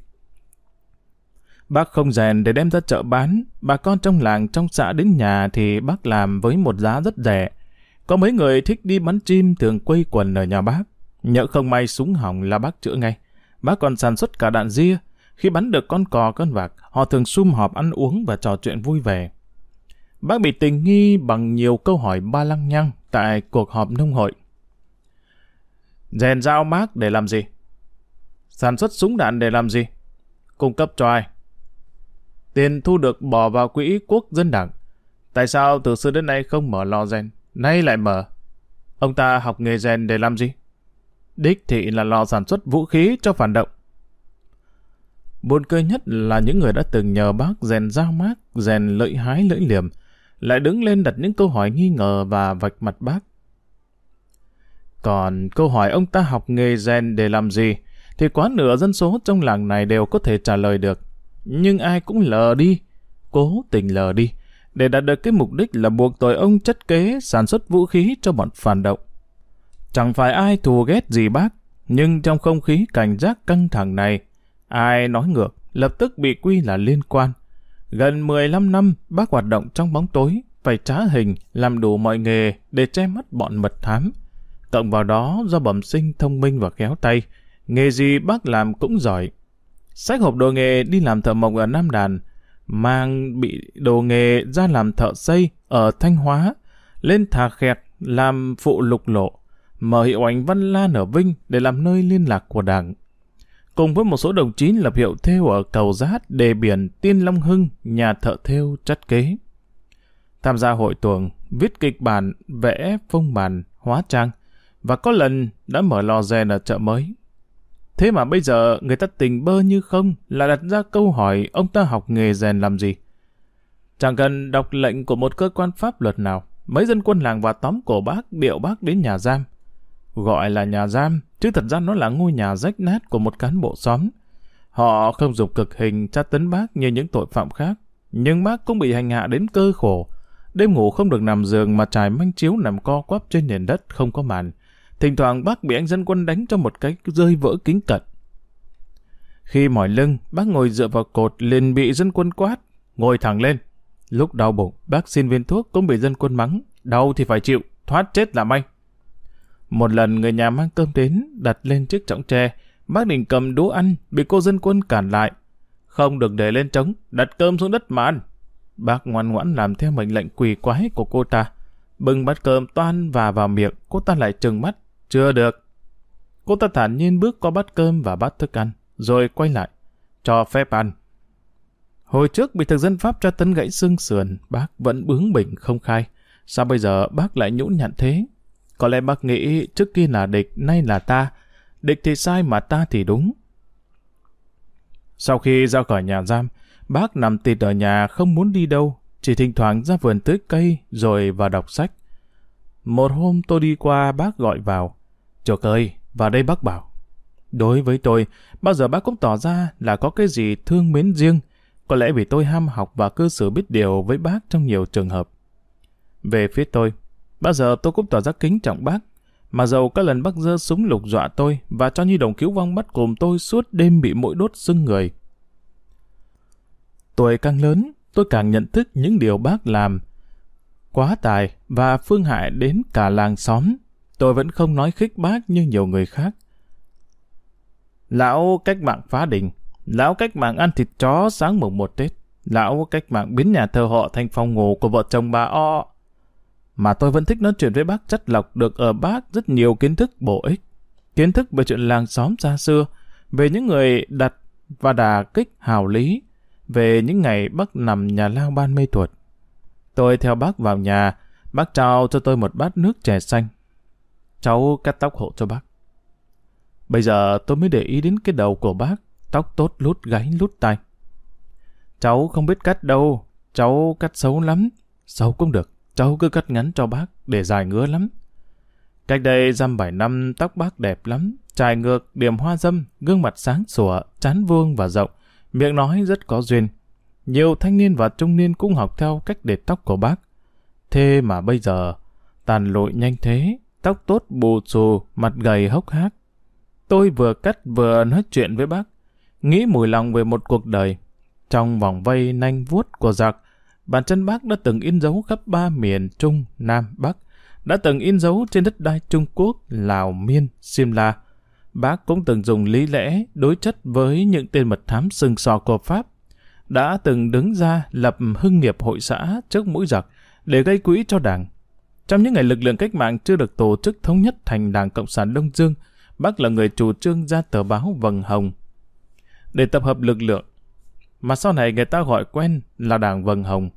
Speaker 1: Bác không rèn để đem ra chợ bán, bà con trong làng trong xã đến nhà thì bác làm với một giá rất rẻ. Có mấy người thích đi bắn chim thường quây quần ở nhà bác. Nhỡ không may súng hỏng là bác chữa ngay. Bác còn sản xuất cả đạn ria. Khi bắn được con cò con vạc, họ thường sum họp ăn uống và trò chuyện vui vẻ. Bác bị tình nghi bằng nhiều câu hỏi ba lăng nhăng tại cuộc họp nông hội. Rèn dao mác để làm gì? Sản xuất súng đạn để làm gì? Cung cấp cho ai? Tiền thu được bỏ vào quỹ quốc dân đảng. Tại sao từ xưa đến nay không mở lò rèn, nay lại mở? Ông ta học nghề rèn để làm gì? Đích thị là lò sản xuất vũ khí cho phản động. Buồn cười nhất là những người đã từng nhờ bác rèn dao mác, rèn lợi hái lưỡi liềm, lại đứng lên đặt những câu hỏi nghi ngờ và vạch mặt bác. Còn câu hỏi ông ta học nghề rèn để làm gì, thì quá nửa dân số trong làng này đều có thể trả lời được. Nhưng ai cũng lờ đi, cố tình lờ đi, để đạt được cái mục đích là buộc tội ông chất kế sản xuất vũ khí cho bọn phản động. Chẳng phải ai thù ghét gì bác, Nhưng trong không khí cảnh giác căng thẳng này, ai nói ngược, lập tức bị quy là liên quan. Gần 15 năm, bác hoạt động trong bóng tối, phải trá hình, làm đủ mọi nghề để che mắt bọn mật thám. Cộng vào đó, do bẩm sinh thông minh và khéo tay, nghề gì bác làm cũng giỏi. Sách hộp đồ nghề đi làm thợ mộc ở Nam Đàn, mang bị đồ nghề ra làm thợ xây ở Thanh Hóa, lên thà khẹt làm phụ lục lộ, mở hiệu ảnh Văn Lan ở Vinh để làm nơi liên lạc của đảng. Cùng với một số đồng chí lập hiệu theo ở cầu Giát, đề biển Tiên Long Hưng, nhà thợ theo chất kế. Tham gia hội tuồng, viết kịch bản, vẽ phong bản, hóa trang, và có lần đã mở lò rèn ở chợ mới. Thế mà bây giờ người ta tình bơ như không là đặt ra câu hỏi ông ta học nghề rèn làm gì. Chẳng cần đọc lệnh của một cơ quan pháp luật nào, mấy dân quân làng và tóm cổ bác điệu bác đến nhà giam. Gọi là nhà giam, chứ thật ra nó là ngôi nhà rách nát của một cán bộ xóm. Họ không dùng cực hình tra tấn bác như những tội phạm khác, nhưng bác cũng bị hành hạ đến cơ khổ. Đêm ngủ không được nằm giường mà trải manh chiếu nằm co quắp trên nền đất không có màn. Thỉnh thoảng bác bị anh dân quân đánh cho một cái rơi vỡ kính cận. Khi mỏi lưng, bác ngồi dựa vào cột liền bị dân quân quát, ngồi thẳng lên. Lúc đau bụng, bác xin viên thuốc cũng bị dân quân mắng, đau thì phải chịu, thoát chết là may. Một lần người nhà mang cơm đến, đặt lên chiếc trọng tre, bác định cầm đũa ăn, bị cô dân quân cản lại. Không được để lên trống, đặt cơm xuống đất mà ăn. Bác ngoan ngoãn làm theo mệnh lệnh quỳ quái của cô ta. Bưng bát cơm toan và vào miệng, cô ta lại trừng mắt. Chưa được. Cô ta thản nhiên bước qua bát cơm và bát thức ăn, rồi quay lại. Cho phép ăn. Hồi trước bị thực dân Pháp tra tấn gãy xương sườn, bác vẫn bướng bỉnh không khai. Sao bây giờ bác lại nhũn nhặn thế? Có lẽ bác nghĩ trước kia là địch, nay là ta. Địch thì sai mà ta thì đúng. Sau khi ra khỏi nhà giam, bác nằm tịt ở nhà không muốn đi đâu, chỉ thỉnh thoảng ra vườn tưới cây rồi vào đọc sách. Một hôm tôi đi qua bác gọi vào. chờ ơi, vào đây bác bảo. Đối với tôi, bao giờ bác cũng tỏ ra là có cái gì thương mến riêng, có lẽ vì tôi ham học và cư xử biết điều với bác trong nhiều trường hợp. Về phía tôi, bao giờ tôi cũng tỏ ra kính trọng bác, mà dầu các lần bác dơ súng lục dọa tôi và cho như đồng cứu vong bắt cùng tôi suốt đêm bị mũi đốt sưng người. Tuổi càng lớn, tôi càng nhận thức những điều bác làm. Quá tài và phương hại đến cả làng xóm, tôi vẫn không nói khích bác như nhiều người khác. Lão cách mạng phá đình, lão cách mạng ăn thịt chó sáng mùng một Tết, lão cách mạng biến nhà thờ họ thành phòng ngủ của vợ chồng bà O. Mà tôi vẫn thích nói chuyện với bác chất lọc được ở bác rất nhiều kiến thức bổ ích. Kiến thức về chuyện làng xóm xa xưa, về những người đặt và đà kích hào lý, về những ngày bác nằm nhà lao ban mê thuật. Tôi theo bác vào nhà, bác trao cho tôi một bát nước chè xanh. Cháu cắt tóc hộ cho bác. Bây giờ tôi mới để ý đến cái đầu của bác, tóc tốt lút gáy lút tai. Cháu không biết cắt đâu, cháu cắt xấu lắm. Xấu cũng được, cháu cứ cắt ngắn cho bác, để dài ngứa lắm. Cách đây dăm bảy năm, tóc bác đẹp lắm, trải ngược, điểm hoa dâm, gương mặt sáng sủa, chán vuông và rộng, miệng nói rất có duyên. Nhiều thanh niên và trung niên cũng học theo cách để tóc của bác. Thế mà bây giờ, tàn lội nhanh thế, tóc tốt bù xù, mặt gầy hốc hác. Tôi vừa cắt vừa nói chuyện với bác, nghĩ mùi lòng về một cuộc đời. Trong vòng vây nanh vuốt của giặc, bàn chân bác đã từng in dấu khắp ba miền Trung, Nam, Bắc, đã từng in dấu trên đất đai Trung Quốc, Lào, Miên, Simla. Bác cũng từng dùng lý lẽ đối chất với những tên mật thám sừng sò của Pháp, đã từng đứng ra lập hưng nghiệp hội xã trước mũi giặc để gây quỹ cho đảng. Trong những ngày lực lượng cách mạng chưa được tổ chức thống nhất thành Đảng Cộng sản Đông Dương, bác là người chủ trương ra tờ báo Vầng Hồng để tập hợp lực lượng, mà sau này người ta gọi quen là Đảng Vầng Hồng.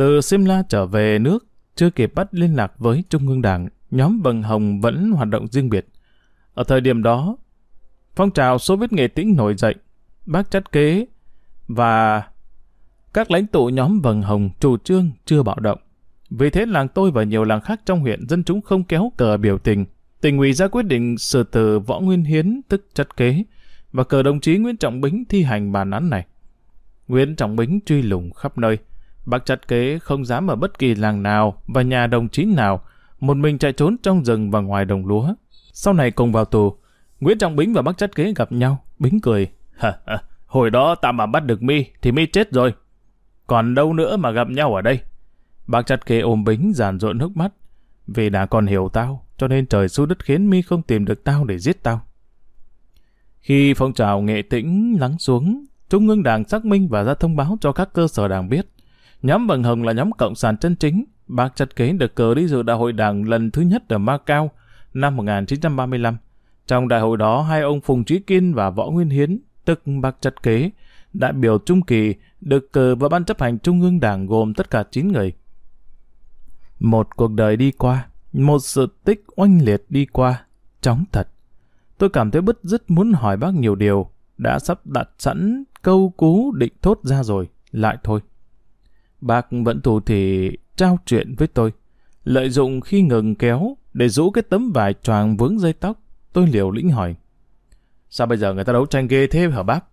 Speaker 1: Từ Simla trở về nước, chưa kịp bắt liên lạc với Trung ương Đảng, nhóm Vầng Hồng vẫn hoạt động riêng biệt. Ở thời điểm đó, phong trào số viết nghệ tĩnh nổi dậy, bác chất kế và các lãnh tụ nhóm Vầng Hồng chủ trương chưa bạo động. Vì thế làng tôi và nhiều làng khác trong huyện dân chúng không kéo cờ biểu tình. Tỉnh ủy ra quyết định xử tử Võ Nguyên Hiến tức chất kế và cờ đồng chí Nguyễn Trọng Bính thi hành bản án này. Nguyễn Trọng Bính truy lùng khắp nơi. Bác chặt kế không dám ở bất kỳ làng nào và nhà đồng chí nào một mình chạy trốn trong rừng và ngoài đồng lúa. Sau này cùng vào tù, Nguyễn Trọng Bính và bác chặt kế gặp nhau. Bính cười. Hả, hả, hồi đó ta mà bắt được mi thì mi chết rồi. Còn đâu nữa mà gặp nhau ở đây. Bác chặt kế ôm Bính giàn rộn nước mắt. Vì đã còn hiểu tao, cho nên trời xu đất khiến mi không tìm được tao để giết tao. Khi phong trào nghệ tĩnh lắng xuống, Trung ương Đảng xác minh và ra thông báo cho các cơ sở đảng biết. Nhóm Vầng Hồng là nhóm cộng sản chân chính. Bác Chặt Kế được cử đi dự đại hội đảng lần thứ nhất ở Macau năm 1935. Trong đại hội đó, hai ông Phùng Trí Kiên và Võ Nguyên Hiến, tức Bác Chặt Kế, đại biểu Trung Kỳ, được cử vào ban chấp hành Trung ương Đảng gồm tất cả 9 người. Một cuộc đời đi qua, một sự tích oanh liệt đi qua, chóng thật. Tôi cảm thấy bứt rứt muốn hỏi bác nhiều điều, đã sắp đặt sẵn câu cú định thốt ra rồi, lại thôi. Bác vẫn thủ thì trao chuyện với tôi, lợi dụng khi ngừng kéo để rũ cái tấm vải choàng vướng dây tóc, tôi liều lĩnh hỏi. Sao bây giờ người ta đấu tranh ghê thế hả bác?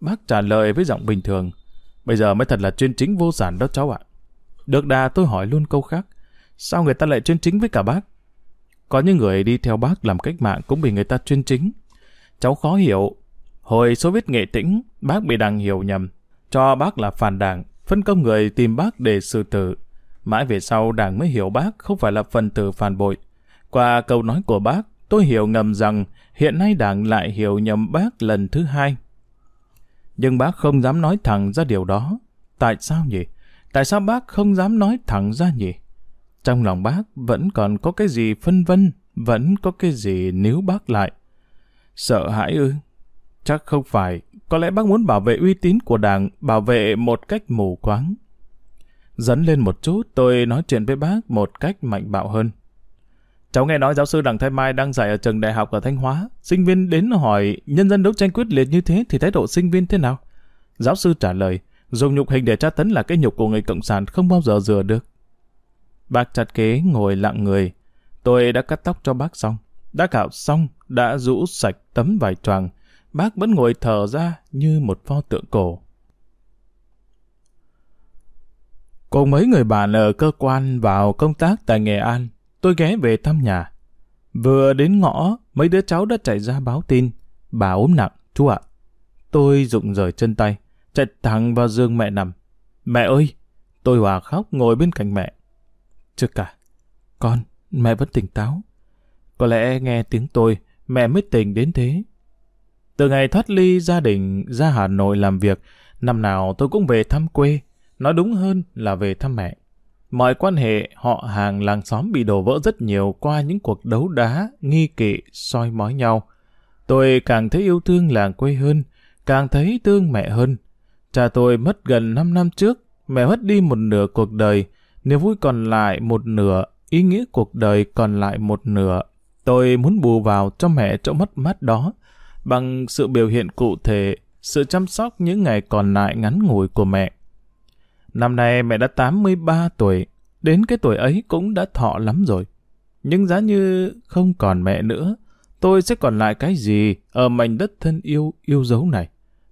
Speaker 1: Bác trả lời với giọng bình thường. Bây giờ mới thật là chuyên chính vô sản đó cháu ạ. Được đà tôi hỏi luôn câu khác. Sao người ta lại chuyên chính với cả bác? Có những người đi theo bác làm cách mạng cũng bị người ta chuyên chính. Cháu khó hiểu. Hồi số viết nghệ tĩnh, bác bị đằng hiểu nhầm. Cho bác là phản đảng, phân công người tìm bác để xử tử. Mãi về sau đảng mới hiểu bác không phải là phần tử phản bội. Qua câu nói của bác, tôi hiểu ngầm rằng hiện nay đảng lại hiểu nhầm bác lần thứ hai. Nhưng bác không dám nói thẳng ra điều đó. Tại sao nhỉ? Tại sao bác không dám nói thẳng ra nhỉ? Trong lòng bác vẫn còn có cái gì phân vân, vẫn có cái gì níu bác lại. Sợ hãi ư? Chắc không phải. Có lẽ bác muốn bảo vệ uy tín của đảng, bảo vệ một cách mù quáng. Dẫn lên một chút, tôi nói chuyện với bác một cách mạnh bạo hơn. Cháu nghe nói giáo sư Đặng Thái Mai đang dạy ở trường đại học ở Thanh Hóa. Sinh viên đến hỏi nhân dân đấu tranh quyết liệt như thế thì thái độ sinh viên thế nào? Giáo sư trả lời, dùng nhục hình để tra tấn là cái nhục của người cộng sản không bao giờ rửa được. Bác chặt kế ngồi lặng người. Tôi đã cắt tóc cho bác xong. Đã cạo xong, đã rũ sạch tấm vải choàng. Bác vẫn ngồi thở ra như một pho tượng cổ. Cùng mấy người bạn ở cơ quan vào công tác tại Nghệ An, tôi ghé về thăm nhà. Vừa đến ngõ, mấy đứa cháu đã chạy ra báo tin. Bà ốm nặng, chú ạ. Tôi rụng rời chân tay, chạy thẳng vào giường mẹ nằm. Mẹ ơi! Tôi hòa khóc ngồi bên cạnh mẹ. Chưa cả. Con, mẹ vẫn tỉnh táo. Có lẽ nghe tiếng tôi, mẹ mới tỉnh đến thế. Từ ngày thoát ly gia đình ra Hà Nội làm việc, năm nào tôi cũng về thăm quê, nói đúng hơn là về thăm mẹ. Mọi quan hệ họ hàng làng xóm bị đổ vỡ rất nhiều qua những cuộc đấu đá, nghi kỵ, soi mói nhau. Tôi càng thấy yêu thương làng quê hơn, càng thấy thương mẹ hơn. Cha tôi mất gần 5 năm trước, mẹ mất đi một nửa cuộc đời, Niềm vui còn lại một nửa, ý nghĩa cuộc đời còn lại một nửa. Tôi muốn bù vào cho mẹ chỗ mất mát đó, bằng sự biểu hiện cụ thể, sự chăm sóc những ngày còn lại ngắn ngủi của mẹ. Năm nay mẹ đã 83 tuổi, đến cái tuổi ấy cũng đã thọ lắm rồi. Nhưng giá như không còn mẹ nữa, tôi sẽ còn lại cái gì ở mảnh đất thân yêu, yêu dấu này?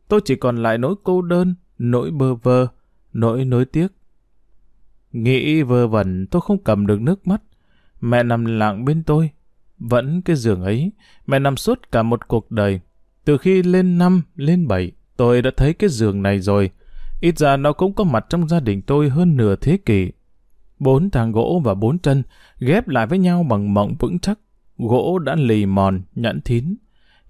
Speaker 1: Tôi chỉ còn lại nỗi cô đơn, nỗi bơ vơ, nỗi nối tiếc, Nghĩ vơ vẩn tôi không cầm được nước mắt. Mẹ nằm lặng bên tôi. Vẫn cái giường ấy, mẹ nằm suốt cả một cuộc đời. Từ khi lên năm, lên bảy, tôi đã thấy cái giường này rồi. Ít ra nó cũng có mặt trong gia đình tôi hơn nửa thế kỷ. Bốn thang gỗ và bốn chân ghép lại với nhau bằng mộng vững chắc. Gỗ đã lì mòn, nhẵn thín.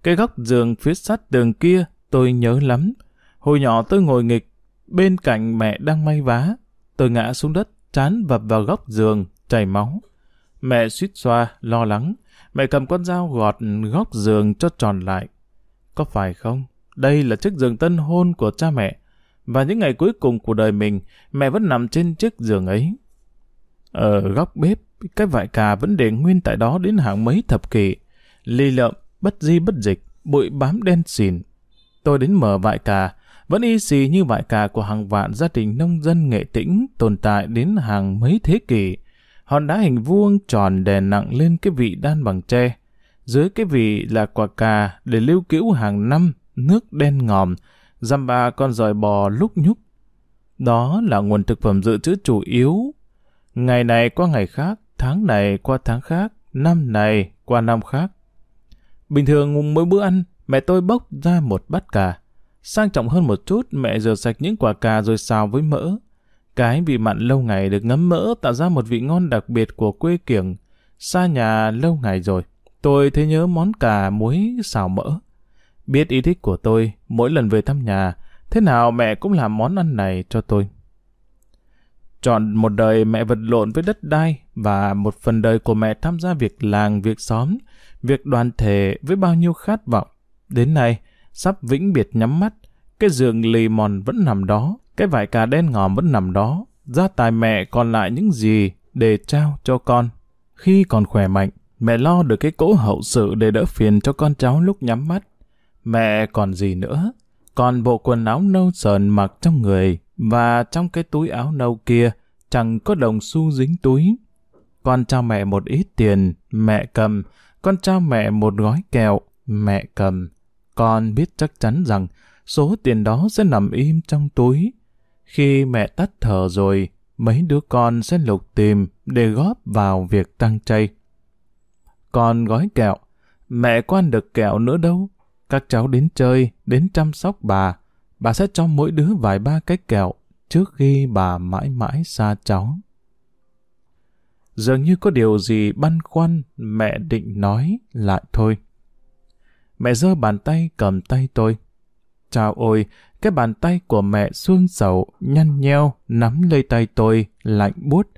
Speaker 1: Cái góc giường phía sát tường kia tôi nhớ lắm. Hồi nhỏ tôi ngồi nghịch, bên cạnh mẹ đang may vá. Tôi ngã xuống đất, chán vập vào góc giường, chảy máu. Mẹ suýt xoa, lo lắng. Mẹ cầm con dao gọt góc giường cho tròn lại. Có phải không? Đây là chiếc giường tân hôn của cha mẹ. Và những ngày cuối cùng của đời mình, mẹ vẫn nằm trên chiếc giường ấy. Ở góc bếp, cái vải cà vẫn để nguyên tại đó đến hàng mấy thập kỷ. Ly lợm, bất di bất dịch, bụi bám đen xìn. Tôi đến mở vải cà, vẫn y xì như vải cà của hàng vạn gia đình nông dân nghệ tĩnh tồn tại đến hàng mấy thế kỷ. Hòn đá hình vuông tròn đè nặng lên cái vị đan bằng tre. Dưới cái vị là quả cà để lưu cữu hàng năm, nước đen ngòm, dăm ba con dòi bò lúc nhúc. Đó là nguồn thực phẩm dự trữ chủ yếu. Ngày này qua ngày khác, tháng này qua tháng khác, năm này qua năm khác. Bình thường mỗi bữa ăn, mẹ tôi bốc ra một bát cà. Sang trọng hơn một chút, mẹ rửa sạch những quả cà rồi xào với mỡ. Cái vị mặn lâu ngày được ngấm mỡ tạo ra một vị ngon đặc biệt của quê kiểng. Xa nhà lâu ngày rồi, tôi thấy nhớ món cà muối xào mỡ. Biết ý thích của tôi, mỗi lần về thăm nhà, thế nào mẹ cũng làm món ăn này cho tôi. Chọn một đời mẹ vật lộn với đất đai và một phần đời của mẹ tham gia việc làng, việc xóm, việc đoàn thể với bao nhiêu khát vọng. Đến nay, sắp vĩnh biệt nhắm mắt, cái giường lì mòn vẫn nằm đó, cái vải cà đen ngòm vẫn nằm đó, gia tài mẹ còn lại những gì để trao cho con. Khi còn khỏe mạnh, mẹ lo được cái cỗ hậu sự để đỡ phiền cho con cháu lúc nhắm mắt. Mẹ còn gì nữa? Còn bộ quần áo nâu sờn mặc trong người và trong cái túi áo nâu kia chẳng có đồng xu dính túi. Con trao mẹ một ít tiền, mẹ cầm. Con trao mẹ một gói kẹo, mẹ cầm. Con biết chắc chắn rằng số tiền đó sẽ nằm im trong túi. Khi mẹ tắt thở rồi, mấy đứa con sẽ lục tìm để góp vào việc tăng chay. Còn gói kẹo, mẹ quan được kẹo nữa đâu. Các cháu đến chơi, đến chăm sóc bà, bà sẽ cho mỗi đứa vài ba cái kẹo trước khi bà mãi mãi xa cháu. Dường như có điều gì băn khoăn mẹ định nói lại thôi. Mẹ giơ bàn tay cầm tay tôi. Chào ôi, cái bàn tay của mẹ xuông sầu, nhăn nheo, nắm lấy tay tôi, lạnh buốt.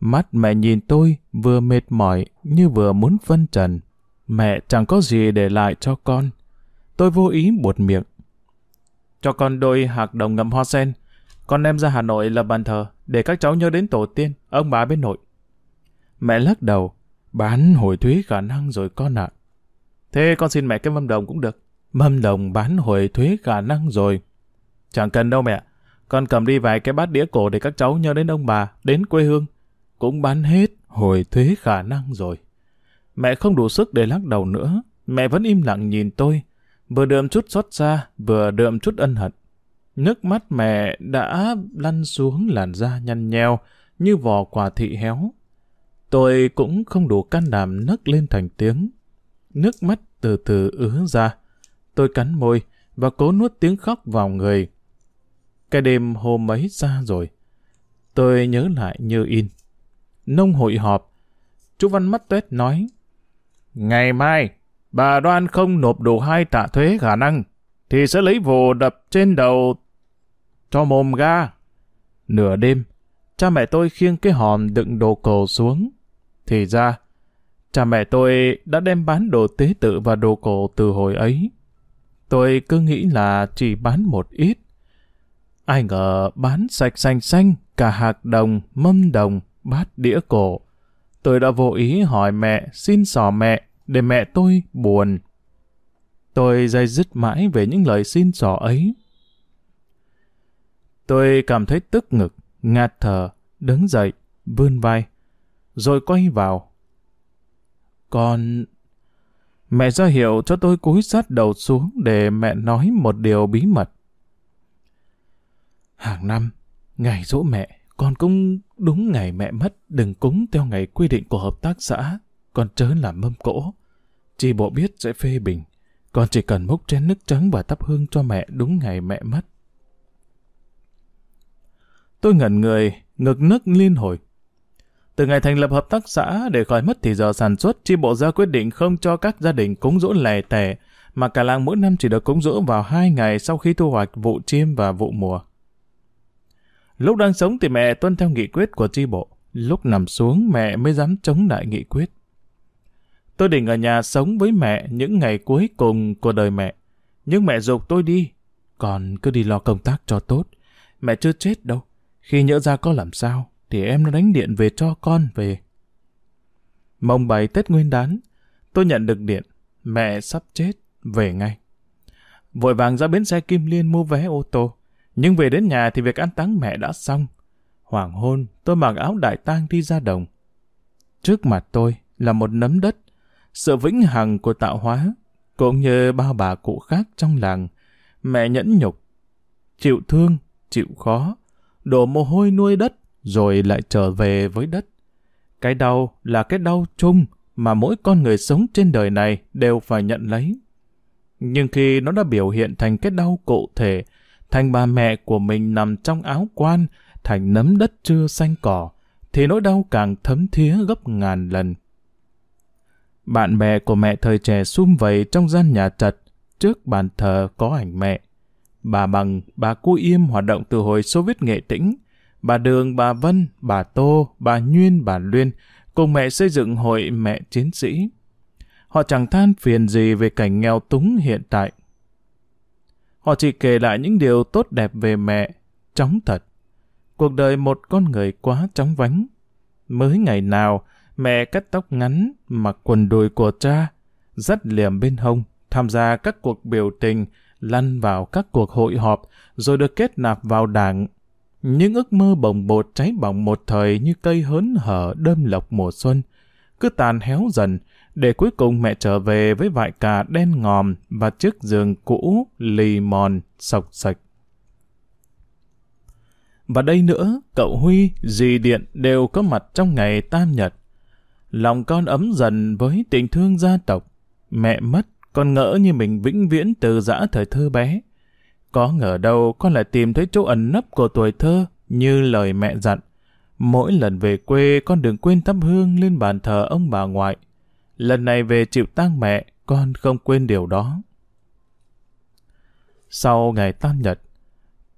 Speaker 1: Mắt mẹ nhìn tôi, vừa mệt mỏi, như vừa muốn phân trần. Mẹ chẳng có gì để lại cho con. Tôi vô ý buột miệng. Cho con đôi hạt đồng ngậm hoa sen. Con đem ra Hà Nội lập bàn thờ, để các cháu nhớ đến tổ tiên, ông bà bên nội. Mẹ lắc đầu, bán hồi thuế khả năng rồi con ạ. Thế con xin mẹ cái mâm đồng cũng được. Mâm đồng bán hồi thuế khả năng rồi. Chẳng cần đâu mẹ. Con cầm đi vài cái bát đĩa cổ để các cháu nhớ đến ông bà, đến quê hương. Cũng bán hết hồi thuế khả năng rồi. Mẹ không đủ sức để lắc đầu nữa. Mẹ vẫn im lặng nhìn tôi. Vừa đượm chút xót xa, vừa đượm chút ân hận. Nước mắt mẹ đã lăn xuống làn da nhăn nheo như vỏ quả thị héo. Tôi cũng không đủ can đảm nấc lên thành tiếng. Nước mắt từ từ ứa ra. Tôi cắn môi và cố nuốt tiếng khóc vào người. Cái đêm hôm ấy xa rồi. Tôi nhớ lại như in. Nông hội họp. Chú Văn mắt tuét nói. Ngày mai, bà đoan không nộp đủ hai tạ thuế khả năng, thì sẽ lấy vồ đập trên đầu cho mồm ga. Nửa đêm, cha mẹ tôi khiêng cái hòm đựng đồ cổ xuống. Thì ra, cha mẹ tôi đã đem bán đồ tế tự và đồ cổ từ hồi ấy. Tôi cứ nghĩ là chỉ bán một ít. Ai ngờ bán sạch xanh xanh, cả hạt đồng, mâm đồng, bát đĩa cổ. Tôi đã vô ý hỏi mẹ, xin sò mẹ, để mẹ tôi buồn. Tôi dây dứt mãi về những lời xin sò ấy. Tôi cảm thấy tức ngực, ngạt thở, đứng dậy, vươn vai, rồi quay vào. Còn... Mẹ ra hiệu cho tôi cúi sát đầu xuống để mẹ nói một điều bí mật. Hàng năm, ngày dỗ mẹ, con cũng đúng ngày mẹ mất, đừng cúng theo ngày quy định của hợp tác xã, con chớ làm mâm cỗ. Chi bộ biết sẽ phê bình, con chỉ cần múc chén nước trắng và thắp hương cho mẹ đúng ngày mẹ mất. Tôi ngẩn người, ngực nức liên hồi. Từ ngày thành lập hợp tác xã để khỏi mất thì giờ sản xuất, chi bộ ra quyết định không cho các gia đình cúng dỗ lẻ tẻ, mà cả làng mỗi năm chỉ được cúng dỗ vào hai ngày sau khi thu hoạch vụ chiêm và vụ mùa. Lúc đang sống thì mẹ tuân theo nghị quyết của chi bộ, lúc nằm xuống mẹ mới dám chống lại nghị quyết. Tôi định ở nhà sống với mẹ những ngày cuối cùng của đời mẹ, nhưng mẹ dục tôi đi, còn cứ đi lo công tác cho tốt. Mẹ chưa chết đâu, khi nhỡ ra có làm sao, thì em nó đánh điện về cho con về. Mong bày Tết Nguyên đán, tôi nhận được điện, mẹ sắp chết, về ngay. Vội vàng ra bến xe Kim Liên mua vé ô tô, nhưng về đến nhà thì việc ăn táng mẹ đã xong. Hoàng hôn, tôi mặc áo đại tang đi ra đồng. Trước mặt tôi là một nấm đất, sự vĩnh hằng của tạo hóa, cũng như bao bà cụ khác trong làng. Mẹ nhẫn nhục, chịu thương, chịu khó, đổ mồ hôi nuôi đất, rồi lại trở về với đất. Cái đau là cái đau chung, mà mỗi con người sống trên đời này đều phải nhận lấy. Nhưng khi nó đã biểu hiện thành cái đau cụ thể, thành bà mẹ của mình nằm trong áo quan, thành nấm đất chưa xanh cỏ, thì nỗi đau càng thấm thía gấp ngàn lần. Bạn bè của mẹ thời trẻ sum vầy trong gian nhà chật trước bàn thờ có ảnh mẹ. Bà Bằng, bà Cu Yêm hoạt động từ hồi Xô Viết Nghệ Tĩnh, bà Đường, bà Vân, bà Tô, bà nguyên bà Luyên, cùng mẹ xây dựng hội mẹ chiến sĩ. Họ chẳng than phiền gì về cảnh nghèo túng hiện tại. Họ chỉ kể lại những điều tốt đẹp về mẹ, chóng thật. Cuộc đời một con người quá chóng vánh. Mới ngày nào, mẹ cắt tóc ngắn, mặc quần đùi của cha, dắt liềm bên hông, tham gia các cuộc biểu tình, lăn vào các cuộc hội họp, rồi được kết nạp vào đảng. Những ước mơ bồng bột cháy bỏng một thời như cây hớn hở đơm lộc mùa xuân, cứ tàn héo dần, để cuối cùng mẹ trở về với vại cà đen ngòm và chiếc giường cũ, lì mòn, sọc sạch. Và đây nữa, cậu Huy, dì Điện đều có mặt trong ngày tam nhật. Lòng con ấm dần với tình thương gia tộc. Mẹ mất, con ngỡ như mình vĩnh viễn từ giã thời thơ bé. Có ngờ đâu con lại tìm thấy chỗ ẩn nấp của tuổi thơ như lời mẹ dặn. Mỗi lần về quê con đừng quên thắp hương lên bàn thờ ông bà ngoại. Lần này về chịu tang mẹ, con không quên điều đó. Sau ngày tan nhật,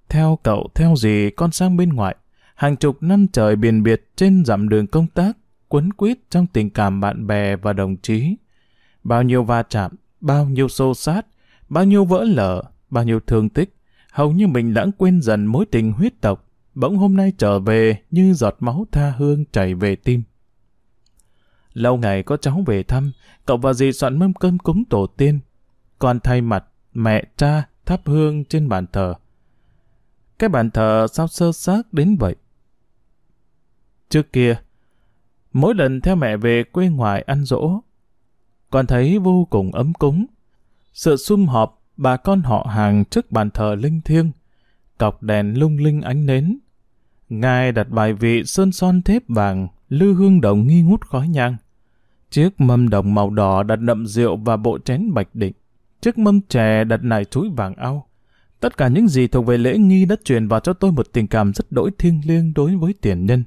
Speaker 1: theo cậu theo gì con sang bên ngoại, hàng chục năm trời biền biệt trên dặm đường công tác, quấn quýt trong tình cảm bạn bè và đồng chí. Bao nhiêu va chạm, bao nhiêu xô sát, bao nhiêu vỡ lở, bao nhiêu thương tích, hầu như mình lãng quên dần mối tình huyết tộc, bỗng hôm nay trở về như giọt máu tha hương chảy về tim. Lâu ngày có cháu về thăm, cậu và dì soạn mâm cơm cúng tổ tiên. Con thay mặt, mẹ, cha thắp hương trên bàn thờ. Cái bàn thờ sao sơ xác đến vậy? Trước kia, mỗi lần theo mẹ về quê ngoài ăn dỗ, con thấy vô cùng ấm cúng. Sự sum họp bà con họ hàng trước bàn thờ linh thiêng, cọc đèn lung linh ánh nến. Ngài đặt bài vị sơn son thép vàng, lư hương đồng nghi ngút khói nhang. Chiếc mâm đồng màu đỏ đặt nậm rượu và bộ chén bạch định. Chiếc mâm chè đặt nải chuối vàng ao. Tất cả những gì thuộc về lễ nghi đã truyền vào cho tôi một tình cảm rất đỗi thiêng liêng đối với tiền nhân.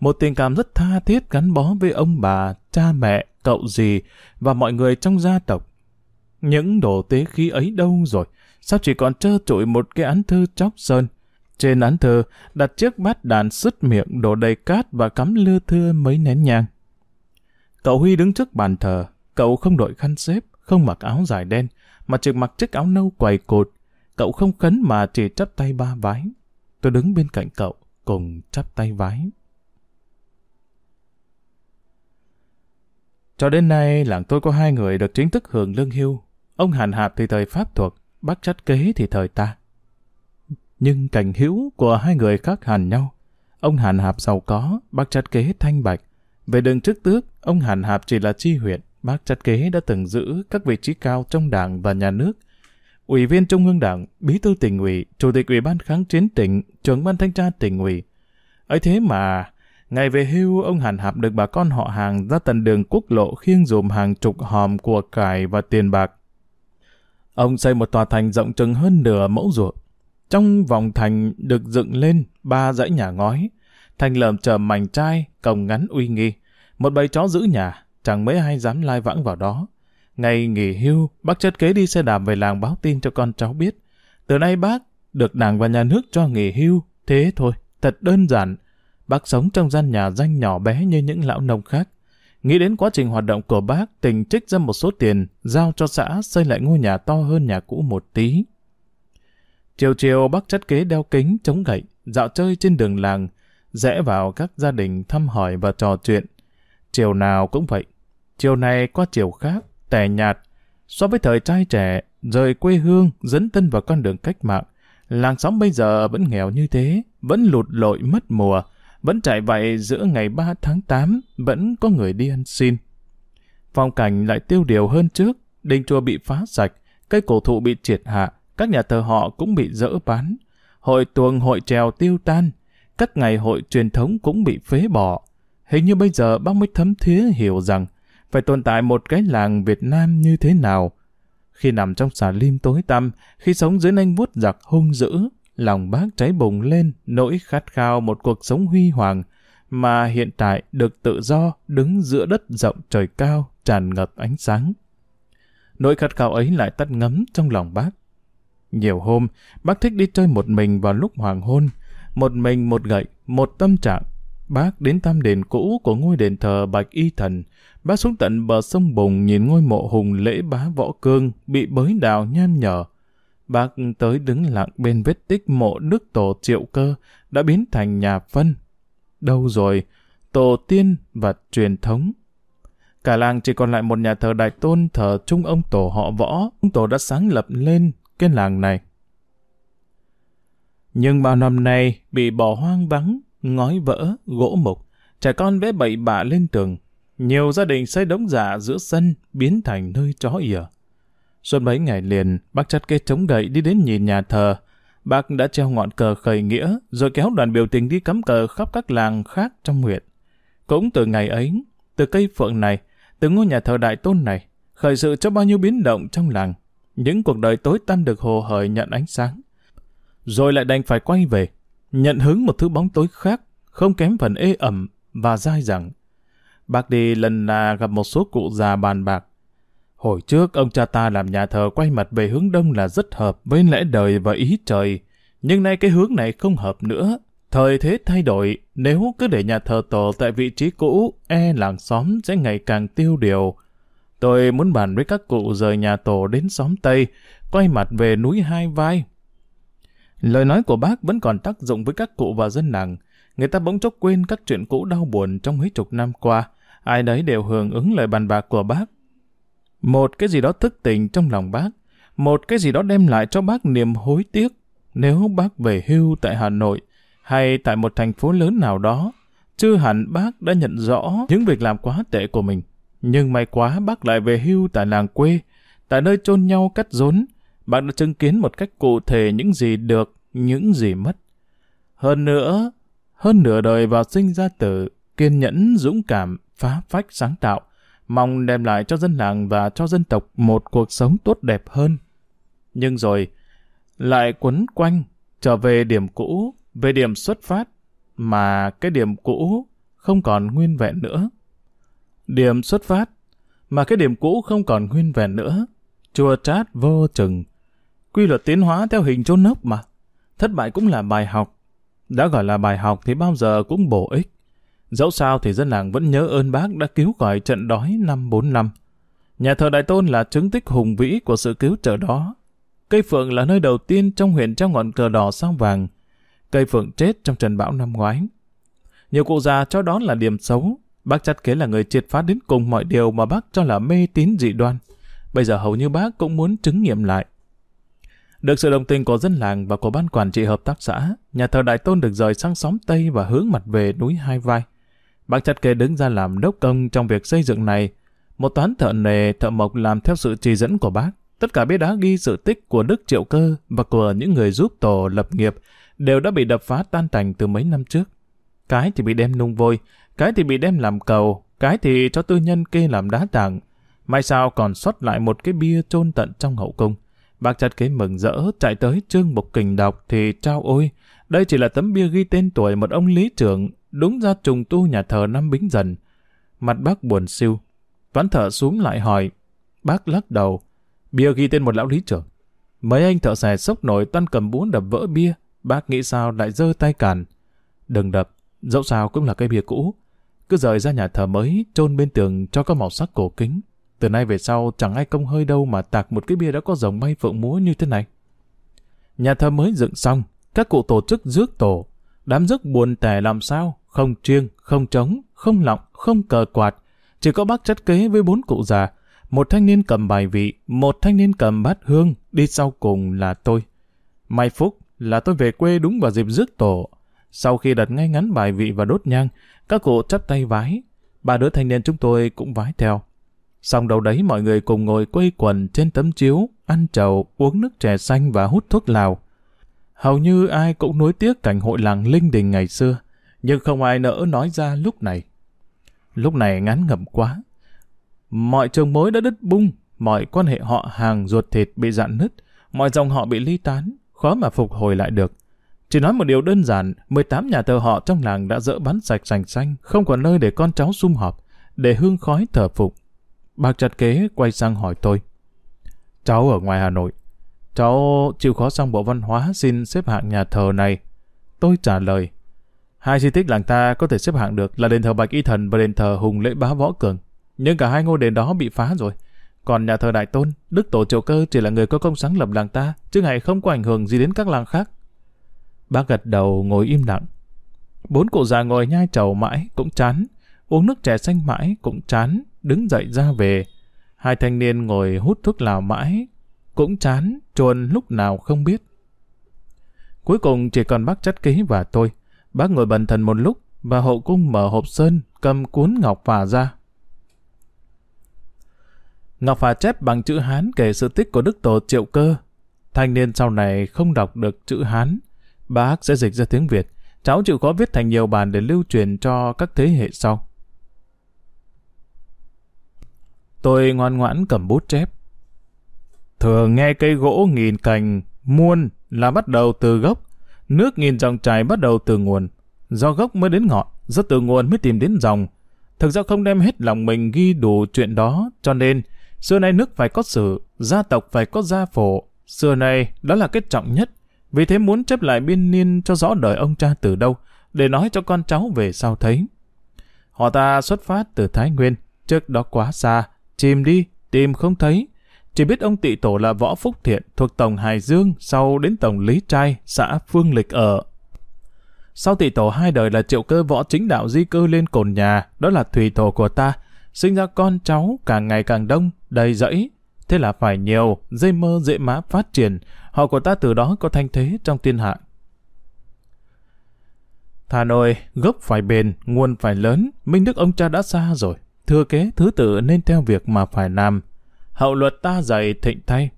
Speaker 1: Một tình cảm rất tha thiết gắn bó với ông bà, cha mẹ, cậu dì và mọi người trong gia tộc. Những đồ tế khí ấy đâu rồi? Sao chỉ còn trơ trụi một cái án thư chóc sơn? Trên án thư đặt chiếc bát đàn sứt miệng đổ đầy cát và cắm lưa thưa mấy nén nhang. Cậu Huy đứng trước bàn thờ, cậu không đội khăn xếp, không mặc áo dài đen, mà chỉ mặc chiếc áo nâu quầy cột. Cậu không khấn mà chỉ chắp tay ba vái. Tôi đứng bên cạnh cậu, cùng chắp tay vái. Cho đến nay, làng tôi có hai người được chính thức hưởng lương hưu. Ông Hàn Hạp thì thời Pháp thuộc, bác Chắt Kế thì thời ta. Nhưng cảnh hữu của hai người khác hẳn nhau. Ông Hàn Hạp giàu có, bác Chắt Kế thanh bạch. Về đường chức tước, ông Hàn Hạp chỉ là chi huyện, bác chặt Kế đã từng giữ các vị trí cao trong đảng và nhà nước. Ủy viên Trung ương Đảng, Bí thư tỉnh ủy, Chủ tịch Ủy ban kháng chiến tỉnh, trưởng ban thanh tra tỉnh ủy. ấy thế mà, Ngày về hưu, ông Hàn Hạp được bà con họ hàng ra tận đường quốc lộ khiêng dùm hàng chục hòm của cải và tiền bạc. Ông xây một tòa thành rộng chừng hơn nửa mẫu ruộng. Trong vòng thành được dựng lên ba dãy nhà ngói. Thành lợm chờ mảnh trai, cổng ngắn uy nghi. Một bầy chó giữ nhà, chẳng mấy ai dám lai vãng vào đó. Ngày nghỉ hưu, bác chất kế đi xe đạp về làng báo tin cho con cháu biết. Từ nay bác được đảng và nhà nước cho nghỉ hưu, thế thôi, thật đơn giản. Bác sống trong gian nhà danh nhỏ bé như những lão nông khác. Nghĩ đến quá trình hoạt động của bác, tỉnh trích ra một số tiền, giao cho xã xây lại ngôi nhà to hơn nhà cũ một tí. Chiều chiều bác chất kế đeo kính, chống gậy, dạo chơi trên đường làng, rẽ vào các gia đình thăm hỏi và trò chuyện. Chiều nào cũng vậy. Chiều này qua chiều khác, tẻ nhạt. So với thời trai trẻ, rời quê hương, dẫn thân vào con đường cách mạng, làng xóm bây giờ vẫn nghèo như thế, vẫn lụt lội mất mùa, vẫn chạy vậy giữa ngày 3 tháng 8, vẫn có người đi ăn xin. Phong cảnh lại tiêu điều hơn trước, đình chùa bị phá sạch, cây cổ thụ bị triệt hạ, các nhà thờ họ cũng bị dỡ bán. Hội tuồng hội trèo tiêu tan, các ngày hội truyền thống cũng bị phế bỏ. Hình như bây giờ bác mới thấm thía hiểu rằng phải tồn tại một cái làng Việt Nam như thế nào. Khi nằm trong xà lim tối tăm, khi sống dưới nanh vuốt giặc hung dữ, lòng bác cháy bùng lên nỗi khát khao một cuộc sống huy hoàng, mà hiện tại được tự do đứng giữa đất rộng trời cao tràn ngập ánh sáng. Nỗi khát khao ấy lại tắt ngấm trong lòng bác. Nhiều hôm, bác thích đi chơi một mình vào lúc hoàng hôn, một mình một gậy, một tâm trạng. Bác đến tam đền cũ của ngôi đền thờ Bạch Y Thần. Bác xuống tận bờ sông Bùng nhìn ngôi mộ hùng lễ bá võ cương bị bới đào nham nhở. Bác tới đứng lặng bên vết tích mộ đức tổ triệu cơ đã biến thành nhà phân. Đâu rồi? Tổ tiên và truyền thống. Cả làng chỉ còn lại một nhà thờ đại tôn thờ chung ông tổ họ võ. Ông tổ đã sáng lập lên cái làng này. Nhưng bao năm nay bị bỏ hoang vắng, ngói vỡ, gỗ mục, trẻ con vẽ bậy bạ lên tường. Nhiều gia đình xây đống giả giữa sân biến thành nơi chó ỉa. Suốt mấy ngày liền, bác chặt cây chống gậy đi đến nhìn nhà thờ. Bác đã treo ngọn cờ khởi nghĩa, rồi kéo đoàn biểu tình đi cắm cờ khắp các làng khác trong huyện. Cũng từ ngày ấy, từ cây phượng này, từ ngôi nhà thờ đại tôn này, khởi sự cho bao nhiêu biến động trong làng. Những cuộc đời tối tăm được hồ hởi nhận ánh sáng. Rồi lại đành phải quay về, nhận hứng một thứ bóng tối khác, không kém phần ê ẩm và dai dẳng. Bác đi lần là gặp một số cụ già bàn bạc. Hồi trước ông cha ta làm nhà thờ quay mặt về hướng đông là rất hợp với lẽ đời và ý trời. Nhưng nay cái hướng này không hợp nữa. Thời thế thay đổi, nếu cứ để nhà thờ tổ tại vị trí cũ, e làng xóm sẽ ngày càng tiêu điều. Tôi muốn bàn với các cụ rời nhà tổ đến xóm Tây, quay mặt về núi Hai Vai. Lời nói của bác vẫn còn tác dụng với các cụ và dân làng. Người ta bỗng chốc quên các chuyện cũ đau buồn trong mấy chục năm qua. Ai đấy đều hưởng ứng lời bàn bạc của bác. Một cái gì đó thức tỉnh trong lòng bác. Một cái gì đó đem lại cho bác niềm hối tiếc. Nếu bác về hưu tại Hà Nội hay tại một thành phố lớn nào đó, chưa hẳn bác đã nhận rõ những việc làm quá tệ của mình. Nhưng may quá bác lại về hưu tại làng quê, tại nơi chôn nhau cắt rốn bạn đã chứng kiến một cách cụ thể những gì được, những gì mất. Hơn nữa, hơn nửa đời vào sinh ra tử, kiên nhẫn, dũng cảm, phá phách sáng tạo, mong đem lại cho dân làng và cho dân tộc một cuộc sống tốt đẹp hơn. Nhưng rồi, lại quấn quanh, trở về điểm cũ, về điểm xuất phát, mà cái điểm cũ không còn nguyên vẹn nữa. Điểm xuất phát, mà cái điểm cũ không còn nguyên vẹn nữa. Chua chát vô chừng. Quy luật tiến hóa theo hình chôn nốc mà. Thất bại cũng là bài học. Đã gọi là bài học thì bao giờ cũng bổ ích. Dẫu sao thì dân làng vẫn nhớ ơn bác đã cứu khỏi trận đói năm 45. Nhà thờ Đại Tôn là chứng tích hùng vĩ của sự cứu trợ đó. Cây phượng là nơi đầu tiên trong huyện treo ngọn cờ đỏ sao vàng. Cây phượng chết trong trận bão năm ngoái. Nhiều cụ già cho đó là điểm xấu, Bác chắc kế là người triệt phá đến cùng mọi điều mà bác cho là mê tín dị đoan. Bây giờ hầu như bác cũng muốn chứng nghiệm lại. Được sự đồng tình của dân làng và của ban quản trị hợp tác xã, nhà thờ Đại Tôn được rời sang xóm Tây và hướng mặt về núi Hai Vai. Bác chặt kê đứng ra làm đốc công trong việc xây dựng này. Một toán thợ nề, thợ mộc làm theo sự chỉ dẫn của bác. Tất cả bia đá ghi sự tích của Đức Triệu Cơ và của những người giúp tổ lập nghiệp đều đã bị đập phá tan tành từ mấy năm trước. Cái thì bị đem nung vôi, cái thì bị đem làm cầu, cái thì cho tư nhân kê làm đá tảng. Mai sao còn sót lại một cái bia chôn tận trong hậu cung. Bác chặt kế mừng rỡ chạy tới trương mục kình đọc thì trao ôi. Đây chỉ là tấm bia ghi tên tuổi một ông lý trưởng đúng ra trùng tu nhà thờ năm bính dần. Mặt bác buồn siêu. Ván thợ xuống lại hỏi. Bác lắc đầu. Bia ghi tên một lão lý trưởng. Mấy anh thợ xẻ sốc nổi toan cầm búa đập vỡ bia. Bác nghĩ sao lại giơ tay cản. Đừng đập, dẫu sao cũng là cây bia cũ cứ rời ra nhà thờ mới, chôn bên tường cho có màu sắc cổ kính. Từ nay về sau chẳng ai công hơi đâu mà tạc một cái bia đã có rồng bay phượng múa như thế này. Nhà thờ mới dựng xong, các cụ tổ chức rước tổ. Đám rước buồn tẻ làm sao, không chiêng, không trống, không lọng, không cờ quạt. Chỉ có bác chất kế với bốn cụ già. Một thanh niên cầm bài vị, một thanh niên cầm bát hương, đi sau cùng là tôi. May phúc là tôi về quê đúng vào dịp rước tổ. Sau khi đặt ngay ngắn bài vị và đốt nhang, các cụ chắp tay vái, ba đứa thanh niên chúng tôi cũng vái theo. Xong đầu đấy mọi người cùng ngồi quây quần trên tấm chiếu, ăn trầu, uống nước chè xanh và hút thuốc lào. Hầu như ai cũng nuối tiếc cảnh hội làng linh đình ngày xưa, nhưng không ai nỡ nói ra lúc này. Lúc này ngắn ngẩm quá. Mọi trường mối đã đứt bung, mọi quan hệ họ hàng ruột thịt bị dạn nứt, mọi dòng họ bị ly tán, khó mà phục hồi lại được. Chỉ nói một điều đơn giản, 18 nhà thờ họ trong làng đã dỡ bắn sạch sành xanh, không còn nơi để con cháu sum họp, để hương khói thờ phục. Bác chặt kế quay sang hỏi tôi. Cháu ở ngoài Hà Nội, cháu chịu khó sang bộ văn hóa xin xếp hạng nhà thờ này. Tôi trả lời, hai di tích làng ta có thể xếp hạng được là đền thờ Bạch Y Thần và đền thờ Hùng Lễ Bá Võ Cường. Nhưng cả hai ngôi đền đó bị phá rồi. Còn nhà thờ Đại Tôn, Đức Tổ Triệu Cơ chỉ là người có công sáng lập làng ta, chứ ngày không có ảnh hưởng gì đến các làng khác. Bác gật đầu ngồi im lặng. Bốn cụ già ngồi nhai trầu mãi cũng chán, uống nước chè xanh mãi cũng chán, đứng dậy ra về. Hai thanh niên ngồi hút thuốc lào mãi, cũng chán, chuồn lúc nào không biết. Cuối cùng chỉ còn bác chất ký và tôi. Bác ngồi bần thần một lúc và hậu cung mở hộp sơn, cầm cuốn ngọc phà ra. Ngọc phà chép bằng chữ Hán kể sự tích của Đức Tổ Triệu Cơ. Thanh niên sau này không đọc được chữ Hán, bác sẽ dịch ra tiếng Việt. Cháu chịu khó viết thành nhiều bản để lưu truyền cho các thế hệ sau. Tôi ngoan ngoãn cầm bút chép. Thường nghe cây gỗ nghìn cành, muôn là bắt đầu từ gốc, nước nghìn dòng chảy bắt đầu từ nguồn. Do gốc mới đến ngọn, do từ nguồn mới tìm đến dòng. Thực ra không đem hết lòng mình ghi đủ chuyện đó, cho nên xưa nay nước phải có sử, gia tộc phải có gia phổ. Xưa nay đó là cái trọng nhất, vì thế muốn chép lại biên niên cho rõ đời ông cha từ đâu, để nói cho con cháu về sau thấy. Họ ta xuất phát từ Thái Nguyên, trước đó quá xa, chìm đi, tìm không thấy. Chỉ biết ông tị tổ là Võ Phúc Thiện thuộc Tổng Hải Dương, sau đến Tổng Lý Trai, xã Phương Lịch ở. Sau tị tổ hai đời là triệu cơ võ chính đạo di cư lên cồn nhà, đó là thủy tổ của ta. Sinh ra con cháu càng ngày càng đông, đầy rẫy. Thế là phải nhiều, dây mơ dễ má phát triển. Họ của ta từ đó có thanh thế trong thiên hạ. Thà nội, gốc phải bền, nguồn phải lớn, minh đức ông cha đã xa rồi thừa kế thứ tự nên theo việc mà phải làm. Hậu luật ta dày thịnh thay.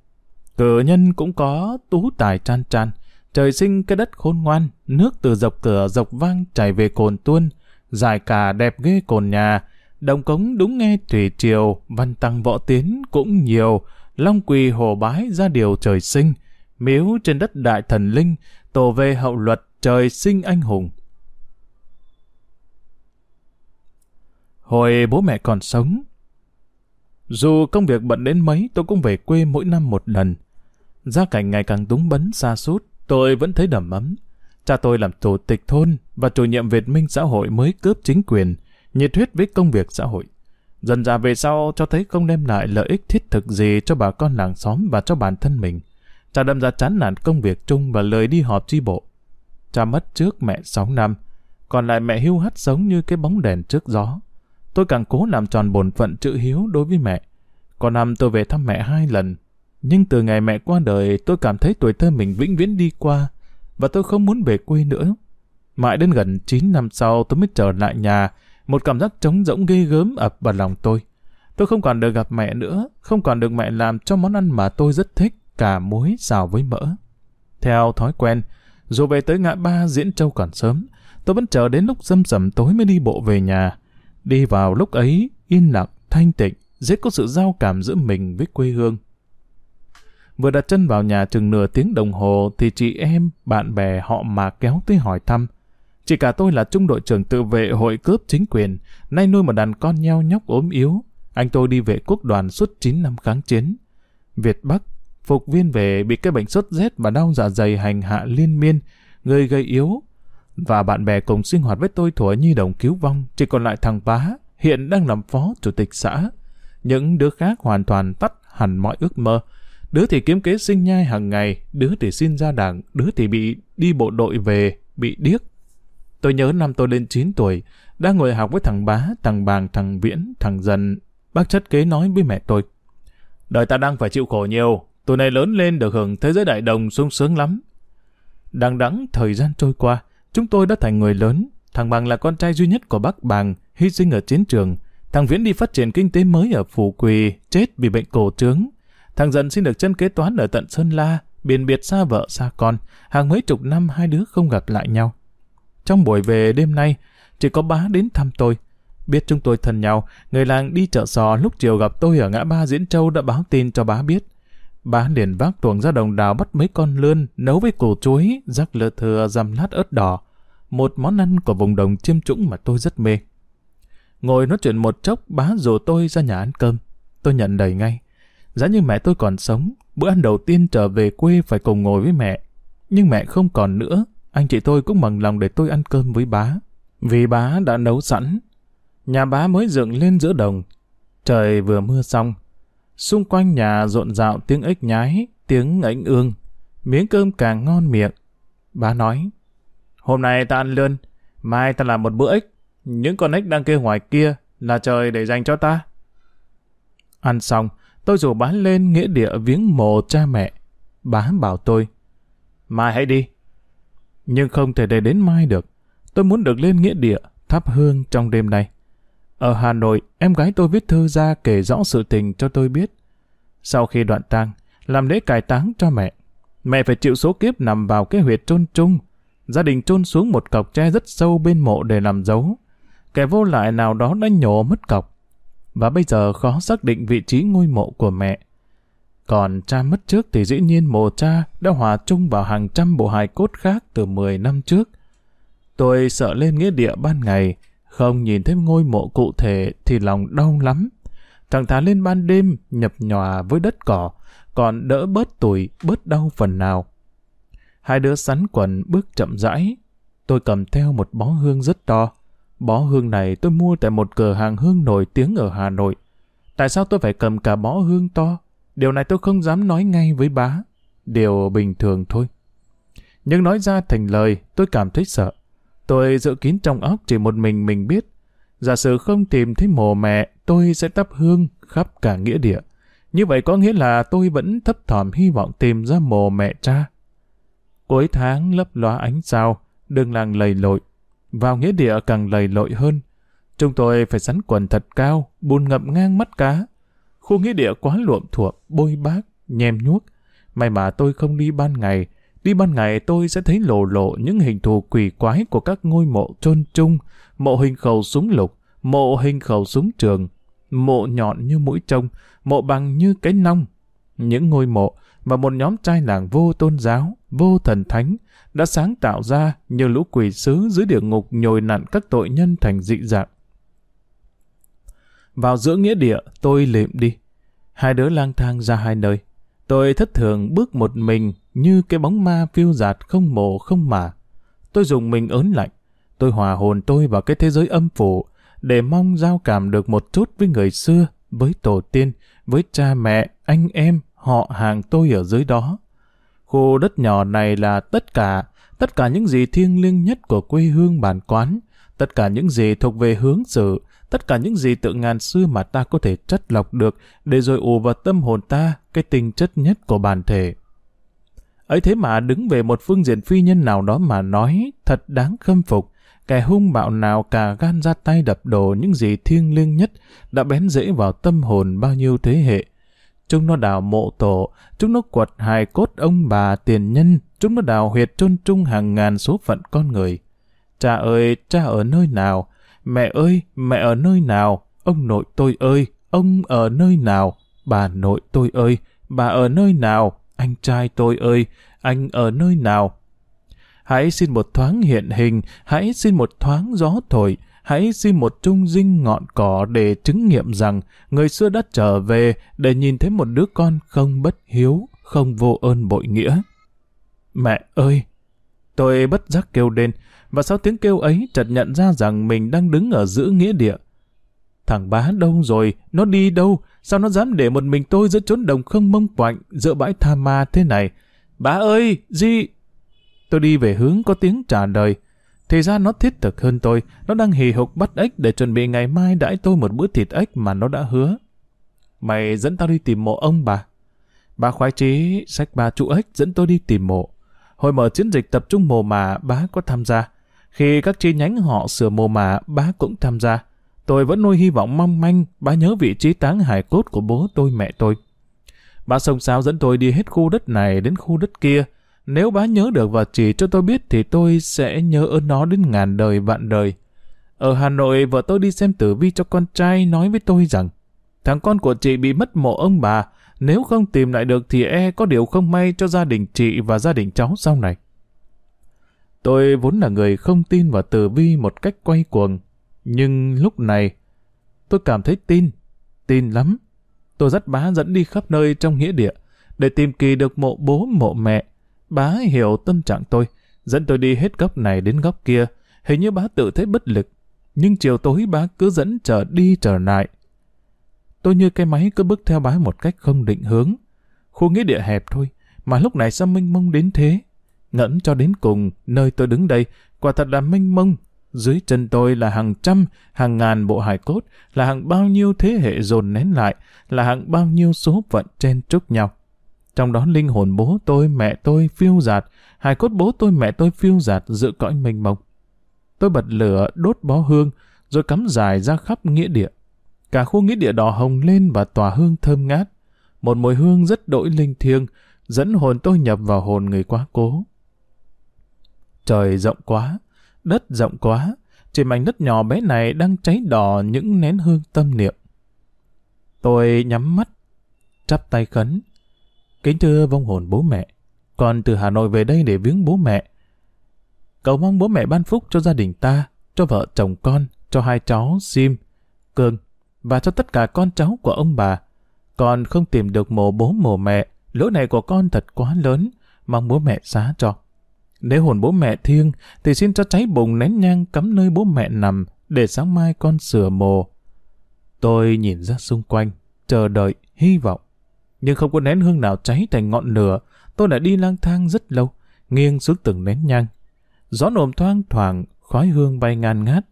Speaker 1: Cử nhân cũng có tú tài chan chan. Trời sinh cái đất khôn ngoan, nước từ dọc cửa dọc vang chảy về cồn tuôn, dài cả đẹp ghê cồn nhà, đồng cống đúng nghe thủy triều, văn tăng võ tiến cũng nhiều, long quỳ hồ bái ra điều trời sinh, miếu trên đất đại thần linh, tổ về hậu luật trời sinh anh hùng. Hồi bố mẹ còn sống, dù công việc bận đến mấy, tôi cũng về quê mỗi năm một lần. Gia cảnh ngày càng túng bấn xa sút tôi vẫn thấy đầm ấm. Cha tôi làm chủ tịch thôn và chủ nhiệm Việt Minh xã hội mới cướp chính quyền, nhiệt huyết với công việc xã hội. Dần dà về sau cho thấy không đem lại lợi ích thiết thực gì cho bà con làng xóm và cho bản thân mình. Cha đâm ra chán nản công việc chung và lời đi họp chi bộ. Cha mất trước mẹ 6 năm, còn lại mẹ hưu hắt sống như cái bóng đèn trước gió tôi càng cố làm tròn bổn phận chữ hiếu đối với mẹ. Có năm tôi về thăm mẹ hai lần, nhưng từ ngày mẹ qua đời tôi cảm thấy tuổi thơ mình vĩnh viễn đi qua và tôi không muốn về quê nữa. Mãi đến gần 9 năm sau tôi mới trở lại nhà, một cảm giác trống rỗng ghê gớm ập vào lòng tôi. Tôi không còn được gặp mẹ nữa, không còn được mẹ làm cho món ăn mà tôi rất thích, cả muối xào với mỡ. Theo thói quen, dù về tới ngã ba Diễn Châu còn sớm, tôi vẫn chờ đến lúc dâm sầm tối mới đi bộ về nhà. Đi vào lúc ấy, yên lặng, thanh tịnh, dễ có sự giao cảm giữa mình với quê hương. Vừa đặt chân vào nhà chừng nửa tiếng đồng hồ thì chị em, bạn bè họ mà kéo tới hỏi thăm. Chị cả tôi là trung đội trưởng tự vệ hội cướp chính quyền, nay nuôi một đàn con nheo nhóc ốm yếu. Anh tôi đi vệ quốc đoàn suốt 9 năm kháng chiến. Việt Bắc, phục viên về bị cái bệnh sốt rét và đau dạ dày hành hạ liên miên, người gây yếu, và bạn bè cùng sinh hoạt với tôi thuở nhi đồng cứu vong, chỉ còn lại thằng bá, hiện đang làm phó chủ tịch xã. Những đứa khác hoàn toàn tắt hẳn mọi ước mơ. Đứa thì kiếm kế sinh nhai hàng ngày, đứa thì xin ra đảng, đứa thì bị đi bộ đội về, bị điếc. Tôi nhớ năm tôi lên 9 tuổi, đang ngồi học với thằng bá, thằng bàng, thằng viễn, thằng dần. Bác chất kế nói với mẹ tôi. Đời ta đang phải chịu khổ nhiều, tụi này lớn lên được hưởng thế giới đại đồng sung sướng lắm. Đằng đẵng thời gian trôi qua, Chúng tôi đã thành người lớn. Thằng Bằng là con trai duy nhất của bác Bằng, hy sinh ở chiến trường. Thằng Viễn đi phát triển kinh tế mới ở Phủ Quỳ, chết vì bệnh cổ trướng. Thằng Dần xin được chân kế toán ở tận Sơn La, biệt biệt xa vợ xa con. Hàng mấy chục năm hai đứa không gặp lại nhau. Trong buổi về đêm nay, chỉ có bá đến thăm tôi. Biết chúng tôi thân nhau, người làng đi chợ sò lúc chiều gặp tôi ở ngã ba Diễn Châu đã báo tin cho bá biết. Bá liền vác tuồng ra đồng đào bắt mấy con lươn, nấu với củ chuối, rắc lơ thừa dằm lát ớt đỏ. Một món ăn của vùng đồng chiêm trũng mà tôi rất mê. Ngồi nói chuyện một chốc, bá rủ tôi ra nhà ăn cơm. Tôi nhận đầy ngay. Giá như mẹ tôi còn sống, bữa ăn đầu tiên trở về quê phải cùng ngồi với mẹ. Nhưng mẹ không còn nữa, anh chị tôi cũng mừng lòng để tôi ăn cơm với bá. Vì bá đã nấu sẵn. Nhà bá mới dựng lên giữa đồng. Trời vừa mưa xong. Xung quanh nhà rộn rạo tiếng ếch nhái, tiếng ảnh ương. Miếng cơm càng ngon miệng. Bá nói, hôm nay ta ăn lươn, mai ta làm một bữa ếch. Những con ếch đang kêu ngoài kia là trời để dành cho ta. Ăn xong, tôi rủ bá lên nghĩa địa viếng mồ cha mẹ. Bá bảo tôi, mai hãy đi. Nhưng không thể để đến mai được. Tôi muốn được lên nghĩa địa, thắp hương trong đêm nay. Ở Hà Nội, em gái tôi viết thư ra kể rõ sự tình cho tôi biết. Sau khi đoạn tang, làm lễ cải táng cho mẹ. Mẹ phải chịu số kiếp nằm vào cái huyệt chôn chung. Gia đình chôn xuống một cọc tre rất sâu bên mộ để làm dấu. Kẻ vô lại nào đó đã nhổ mất cọc. Và bây giờ khó xác định vị trí ngôi mộ của mẹ. Còn cha mất trước thì dĩ nhiên mộ cha đã hòa chung vào hàng trăm bộ hài cốt khác từ 10 năm trước. Tôi sợ lên nghĩa địa ban ngày, không nhìn thấy ngôi mộ cụ thể thì lòng đau lắm. Thằng thà lên ban đêm nhập nhòa với đất cỏ, còn đỡ bớt tuổi, bớt đau phần nào. Hai đứa sắn quần bước chậm rãi. Tôi cầm theo một bó hương rất to. Bó hương này tôi mua tại một cửa hàng hương nổi tiếng ở Hà Nội. Tại sao tôi phải cầm cả bó hương to? Điều này tôi không dám nói ngay với bá. Điều bình thường thôi. Nhưng nói ra thành lời, tôi cảm thấy sợ. Tôi dự kín trong óc chỉ một mình mình biết. Giả sử không tìm thấy mồ mẹ, tôi sẽ tắp hương khắp cả nghĩa địa. Như vậy có nghĩa là tôi vẫn thấp thỏm hy vọng tìm ra mồ mẹ cha. Cuối tháng lấp lóa ánh sao, đường làng lầy lội. Vào nghĩa địa càng lầy lội hơn. Chúng tôi phải sắn quần thật cao, bùn ngập ngang mắt cá. Khu nghĩa địa quá luộm thuộm, bôi bác, nhem nhuốc. May mà tôi không đi ban ngày, Đi ban ngày tôi sẽ thấy lộ lộ những hình thù quỷ quái của các ngôi mộ chôn chung, mộ hình khẩu súng lục, mộ hình khẩu súng trường, mộ nhọn như mũi trông, mộ bằng như cái nong. Những ngôi mộ mà một nhóm trai làng vô tôn giáo, vô thần thánh đã sáng tạo ra như lũ quỷ sứ dưới địa ngục nhồi nặn các tội nhân thành dị dạng. Vào giữa nghĩa địa, tôi lệm đi. Hai đứa lang thang ra hai nơi. Tôi thất thường bước một mình như cái bóng ma phiêu giạt không mồ không mà. Tôi dùng mình ớn lạnh. Tôi hòa hồn tôi vào cái thế giới âm phủ để mong giao cảm được một chút với người xưa, với tổ tiên, với cha mẹ, anh em, họ hàng tôi ở dưới đó. Khu đất nhỏ này là tất cả, tất cả những gì thiêng liêng nhất của quê hương bản quán, tất cả những gì thuộc về hướng sự, tất cả những gì tự ngàn xưa mà ta có thể chất lọc được để rồi ù vào tâm hồn ta cái tinh chất nhất của bản thể. Ấy thế mà đứng về một phương diện phi nhân nào đó mà nói thật đáng khâm phục, kẻ hung bạo nào cả gan ra tay đập đổ những gì thiêng liêng nhất đã bén rễ vào tâm hồn bao nhiêu thế hệ. Chúng nó đào mộ tổ, chúng nó quật hài cốt ông bà tiền nhân, chúng nó đào huyệt chôn chung hàng ngàn số phận con người. Cha ơi, cha ở nơi nào? Mẹ ơi, mẹ ở nơi nào? Ông nội tôi ơi, ông ở nơi nào? Bà nội tôi ơi, bà ở nơi nào? Anh trai tôi ơi, anh ở nơi nào? Hãy xin một thoáng hiện hình, hãy xin một thoáng gió thổi, hãy xin một trung dinh ngọn cỏ để chứng nghiệm rằng người xưa đã trở về để nhìn thấy một đứa con không bất hiếu, không vô ơn bội nghĩa. Mẹ ơi! Tôi bất giác kêu lên, và sau tiếng kêu ấy chợt nhận ra rằng mình đang đứng ở giữa nghĩa địa. Thằng bá đâu rồi? Nó đi đâu? Sao nó dám để một mình tôi giữa chốn đồng không mông quạnh, giữa bãi tha ma thế này? Bá ơi! Gì? Tôi đi về hướng có tiếng trả lời. Thì ra nó thiết thực hơn tôi. Nó đang hì hục bắt ếch để chuẩn bị ngày mai đãi tôi một bữa thịt ếch mà nó đã hứa. Mày dẫn tao đi tìm mộ ông bà. Bà khoái trí sách ba trụ ếch dẫn tôi đi tìm mộ. Hồi mở chiến dịch tập trung mồ mà bá có tham gia. Khi các chi nhánh họ sửa mồ mà bá cũng tham gia. Tôi vẫn nuôi hy vọng mong manh bà nhớ vị trí táng hài cốt của bố tôi mẹ tôi. bà sông sáo dẫn tôi đi hết khu đất này đến khu đất kia. Nếu bá nhớ được và chỉ cho tôi biết thì tôi sẽ nhớ ơn nó đến ngàn đời vạn đời. Ở Hà Nội, vợ tôi đi xem tử vi cho con trai nói với tôi rằng thằng con của chị bị mất mộ ông bà, nếu không tìm lại được thì e có điều không may cho gia đình chị và gia đình cháu sau này. Tôi vốn là người không tin vào tử vi một cách quay cuồng, nhưng lúc này tôi cảm thấy tin, tin lắm. Tôi dắt bá dẫn đi khắp nơi trong nghĩa địa để tìm kỳ được mộ bố mộ mẹ. Bá hiểu tâm trạng tôi, dẫn tôi đi hết góc này đến góc kia. Hình như bá tự thấy bất lực, nhưng chiều tối bá cứ dẫn trở đi trở lại. Tôi như cái máy cứ bước theo bá một cách không định hướng. Khu nghĩa địa hẹp thôi, mà lúc này sao mênh mông đến thế? ngẫn cho đến cùng, nơi tôi đứng đây, quả thật là mênh mông. Dưới chân tôi là hàng trăm, hàng ngàn bộ hài cốt, là hàng bao nhiêu thế hệ dồn nén lại, là hàng bao nhiêu số phận chen trúc nhau. Trong đó linh hồn bố tôi, mẹ tôi phiêu giạt, hài cốt bố tôi, mẹ tôi phiêu giạt giữa cõi mênh mông. Tôi bật lửa, đốt bó hương, rồi cắm dài ra khắp nghĩa địa. Cả khu nghĩa địa đỏ hồng lên và tỏa hương thơm ngát. Một mùi hương rất đổi linh thiêng, dẫn hồn tôi nhập vào hồn người quá cố. Trời rộng quá, đất rộng quá, trên mảnh đất nhỏ bé này đang cháy đỏ những nén hương tâm niệm. Tôi nhắm mắt, chắp tay khấn. Kính thưa vong hồn bố mẹ, con từ Hà Nội về đây để viếng bố mẹ. Cầu mong bố mẹ ban phúc cho gia đình ta, cho vợ chồng con, cho hai cháu Sim, Cường và cho tất cả con cháu của ông bà. Con không tìm được mồ bố mồ mẹ, lỗi này của con thật quá lớn, mong bố mẹ xá cho. Nếu hồn bố mẹ thiêng, thì xin cho cháy bùng nén nhang cắm nơi bố mẹ nằm, để sáng mai con sửa mồ. Tôi nhìn ra xung quanh, chờ đợi, hy vọng. Nhưng không có nén hương nào cháy thành ngọn lửa, tôi đã đi lang thang rất lâu, nghiêng xuống từng nén nhang. Gió nồm thoang thoảng, khói hương bay ngàn ngát.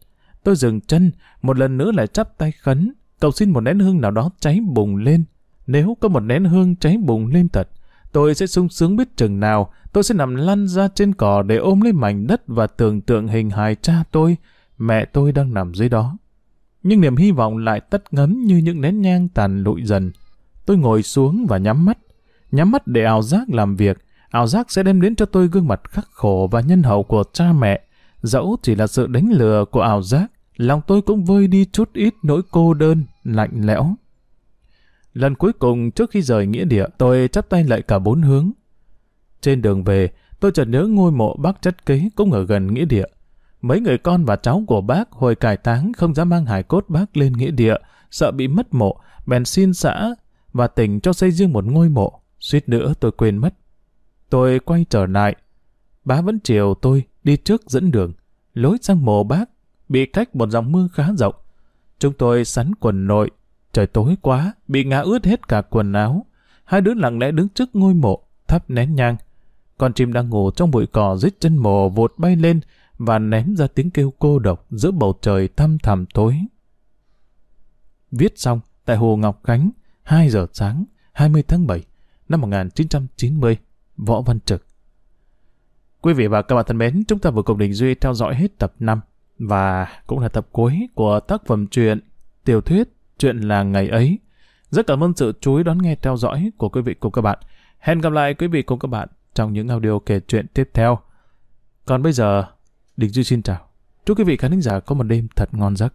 Speaker 1: Tôi dừng chân, một lần nữa lại chắp tay khấn, cầu xin một nén hương nào đó cháy bùng lên. Nếu có một nén hương cháy bùng lên thật, tôi sẽ sung sướng biết chừng nào, tôi sẽ nằm lăn ra trên cỏ để ôm lấy mảnh đất và tưởng tượng hình hài cha tôi, mẹ tôi đang nằm dưới đó. Nhưng niềm hy vọng lại tắt ngấm như những nén nhang tàn lụi dần. Tôi ngồi xuống và nhắm mắt, nhắm mắt để ảo giác làm việc, ảo giác sẽ đem đến cho tôi gương mặt khắc khổ và nhân hậu của cha mẹ. Dẫu chỉ là sự đánh lừa của ảo giác, lòng tôi cũng vơi đi chút ít nỗi cô đơn, lạnh lẽo. Lần cuối cùng trước khi rời nghĩa địa, tôi chắp tay lại cả bốn hướng. Trên đường về, tôi chợt nhớ ngôi mộ bác chất kế cũng ở gần nghĩa địa. Mấy người con và cháu của bác hồi cải táng không dám mang hài cốt bác lên nghĩa địa, sợ bị mất mộ, bèn xin xã và tỉnh cho xây riêng một ngôi mộ. Suýt nữa tôi quên mất. Tôi quay trở lại. Bá vẫn chiều tôi đi trước dẫn đường. Lối sang mộ bác bị cách một dòng mương khá rộng. Chúng tôi sắn quần nội. Trời tối quá, bị ngã ướt hết cả quần áo. Hai đứa lặng lẽ đứng trước ngôi mộ, thắp nén nhang. Con chim đang ngủ trong bụi cỏ rít chân mồ vụt bay lên và ném ra tiếng kêu cô độc giữa bầu trời thăm thẳm tối. Viết xong tại Hồ Ngọc Khánh, 2 giờ sáng, 20 tháng 7 năm 1990, Võ Văn Trực. Quý vị và các bạn thân mến, chúng ta vừa cùng Đình Duy theo dõi hết tập 5 và cũng là tập cuối của tác phẩm truyện, tiểu thuyết, chuyện là ngày ấy. Rất cảm ơn sự chú ý đón nghe theo dõi của quý vị cùng các bạn. Hẹn gặp lại quý vị cùng các bạn trong những audio kể chuyện tiếp theo. Còn bây giờ, Đình Duy xin chào. Chúc quý vị khán giả có một đêm thật ngon giấc.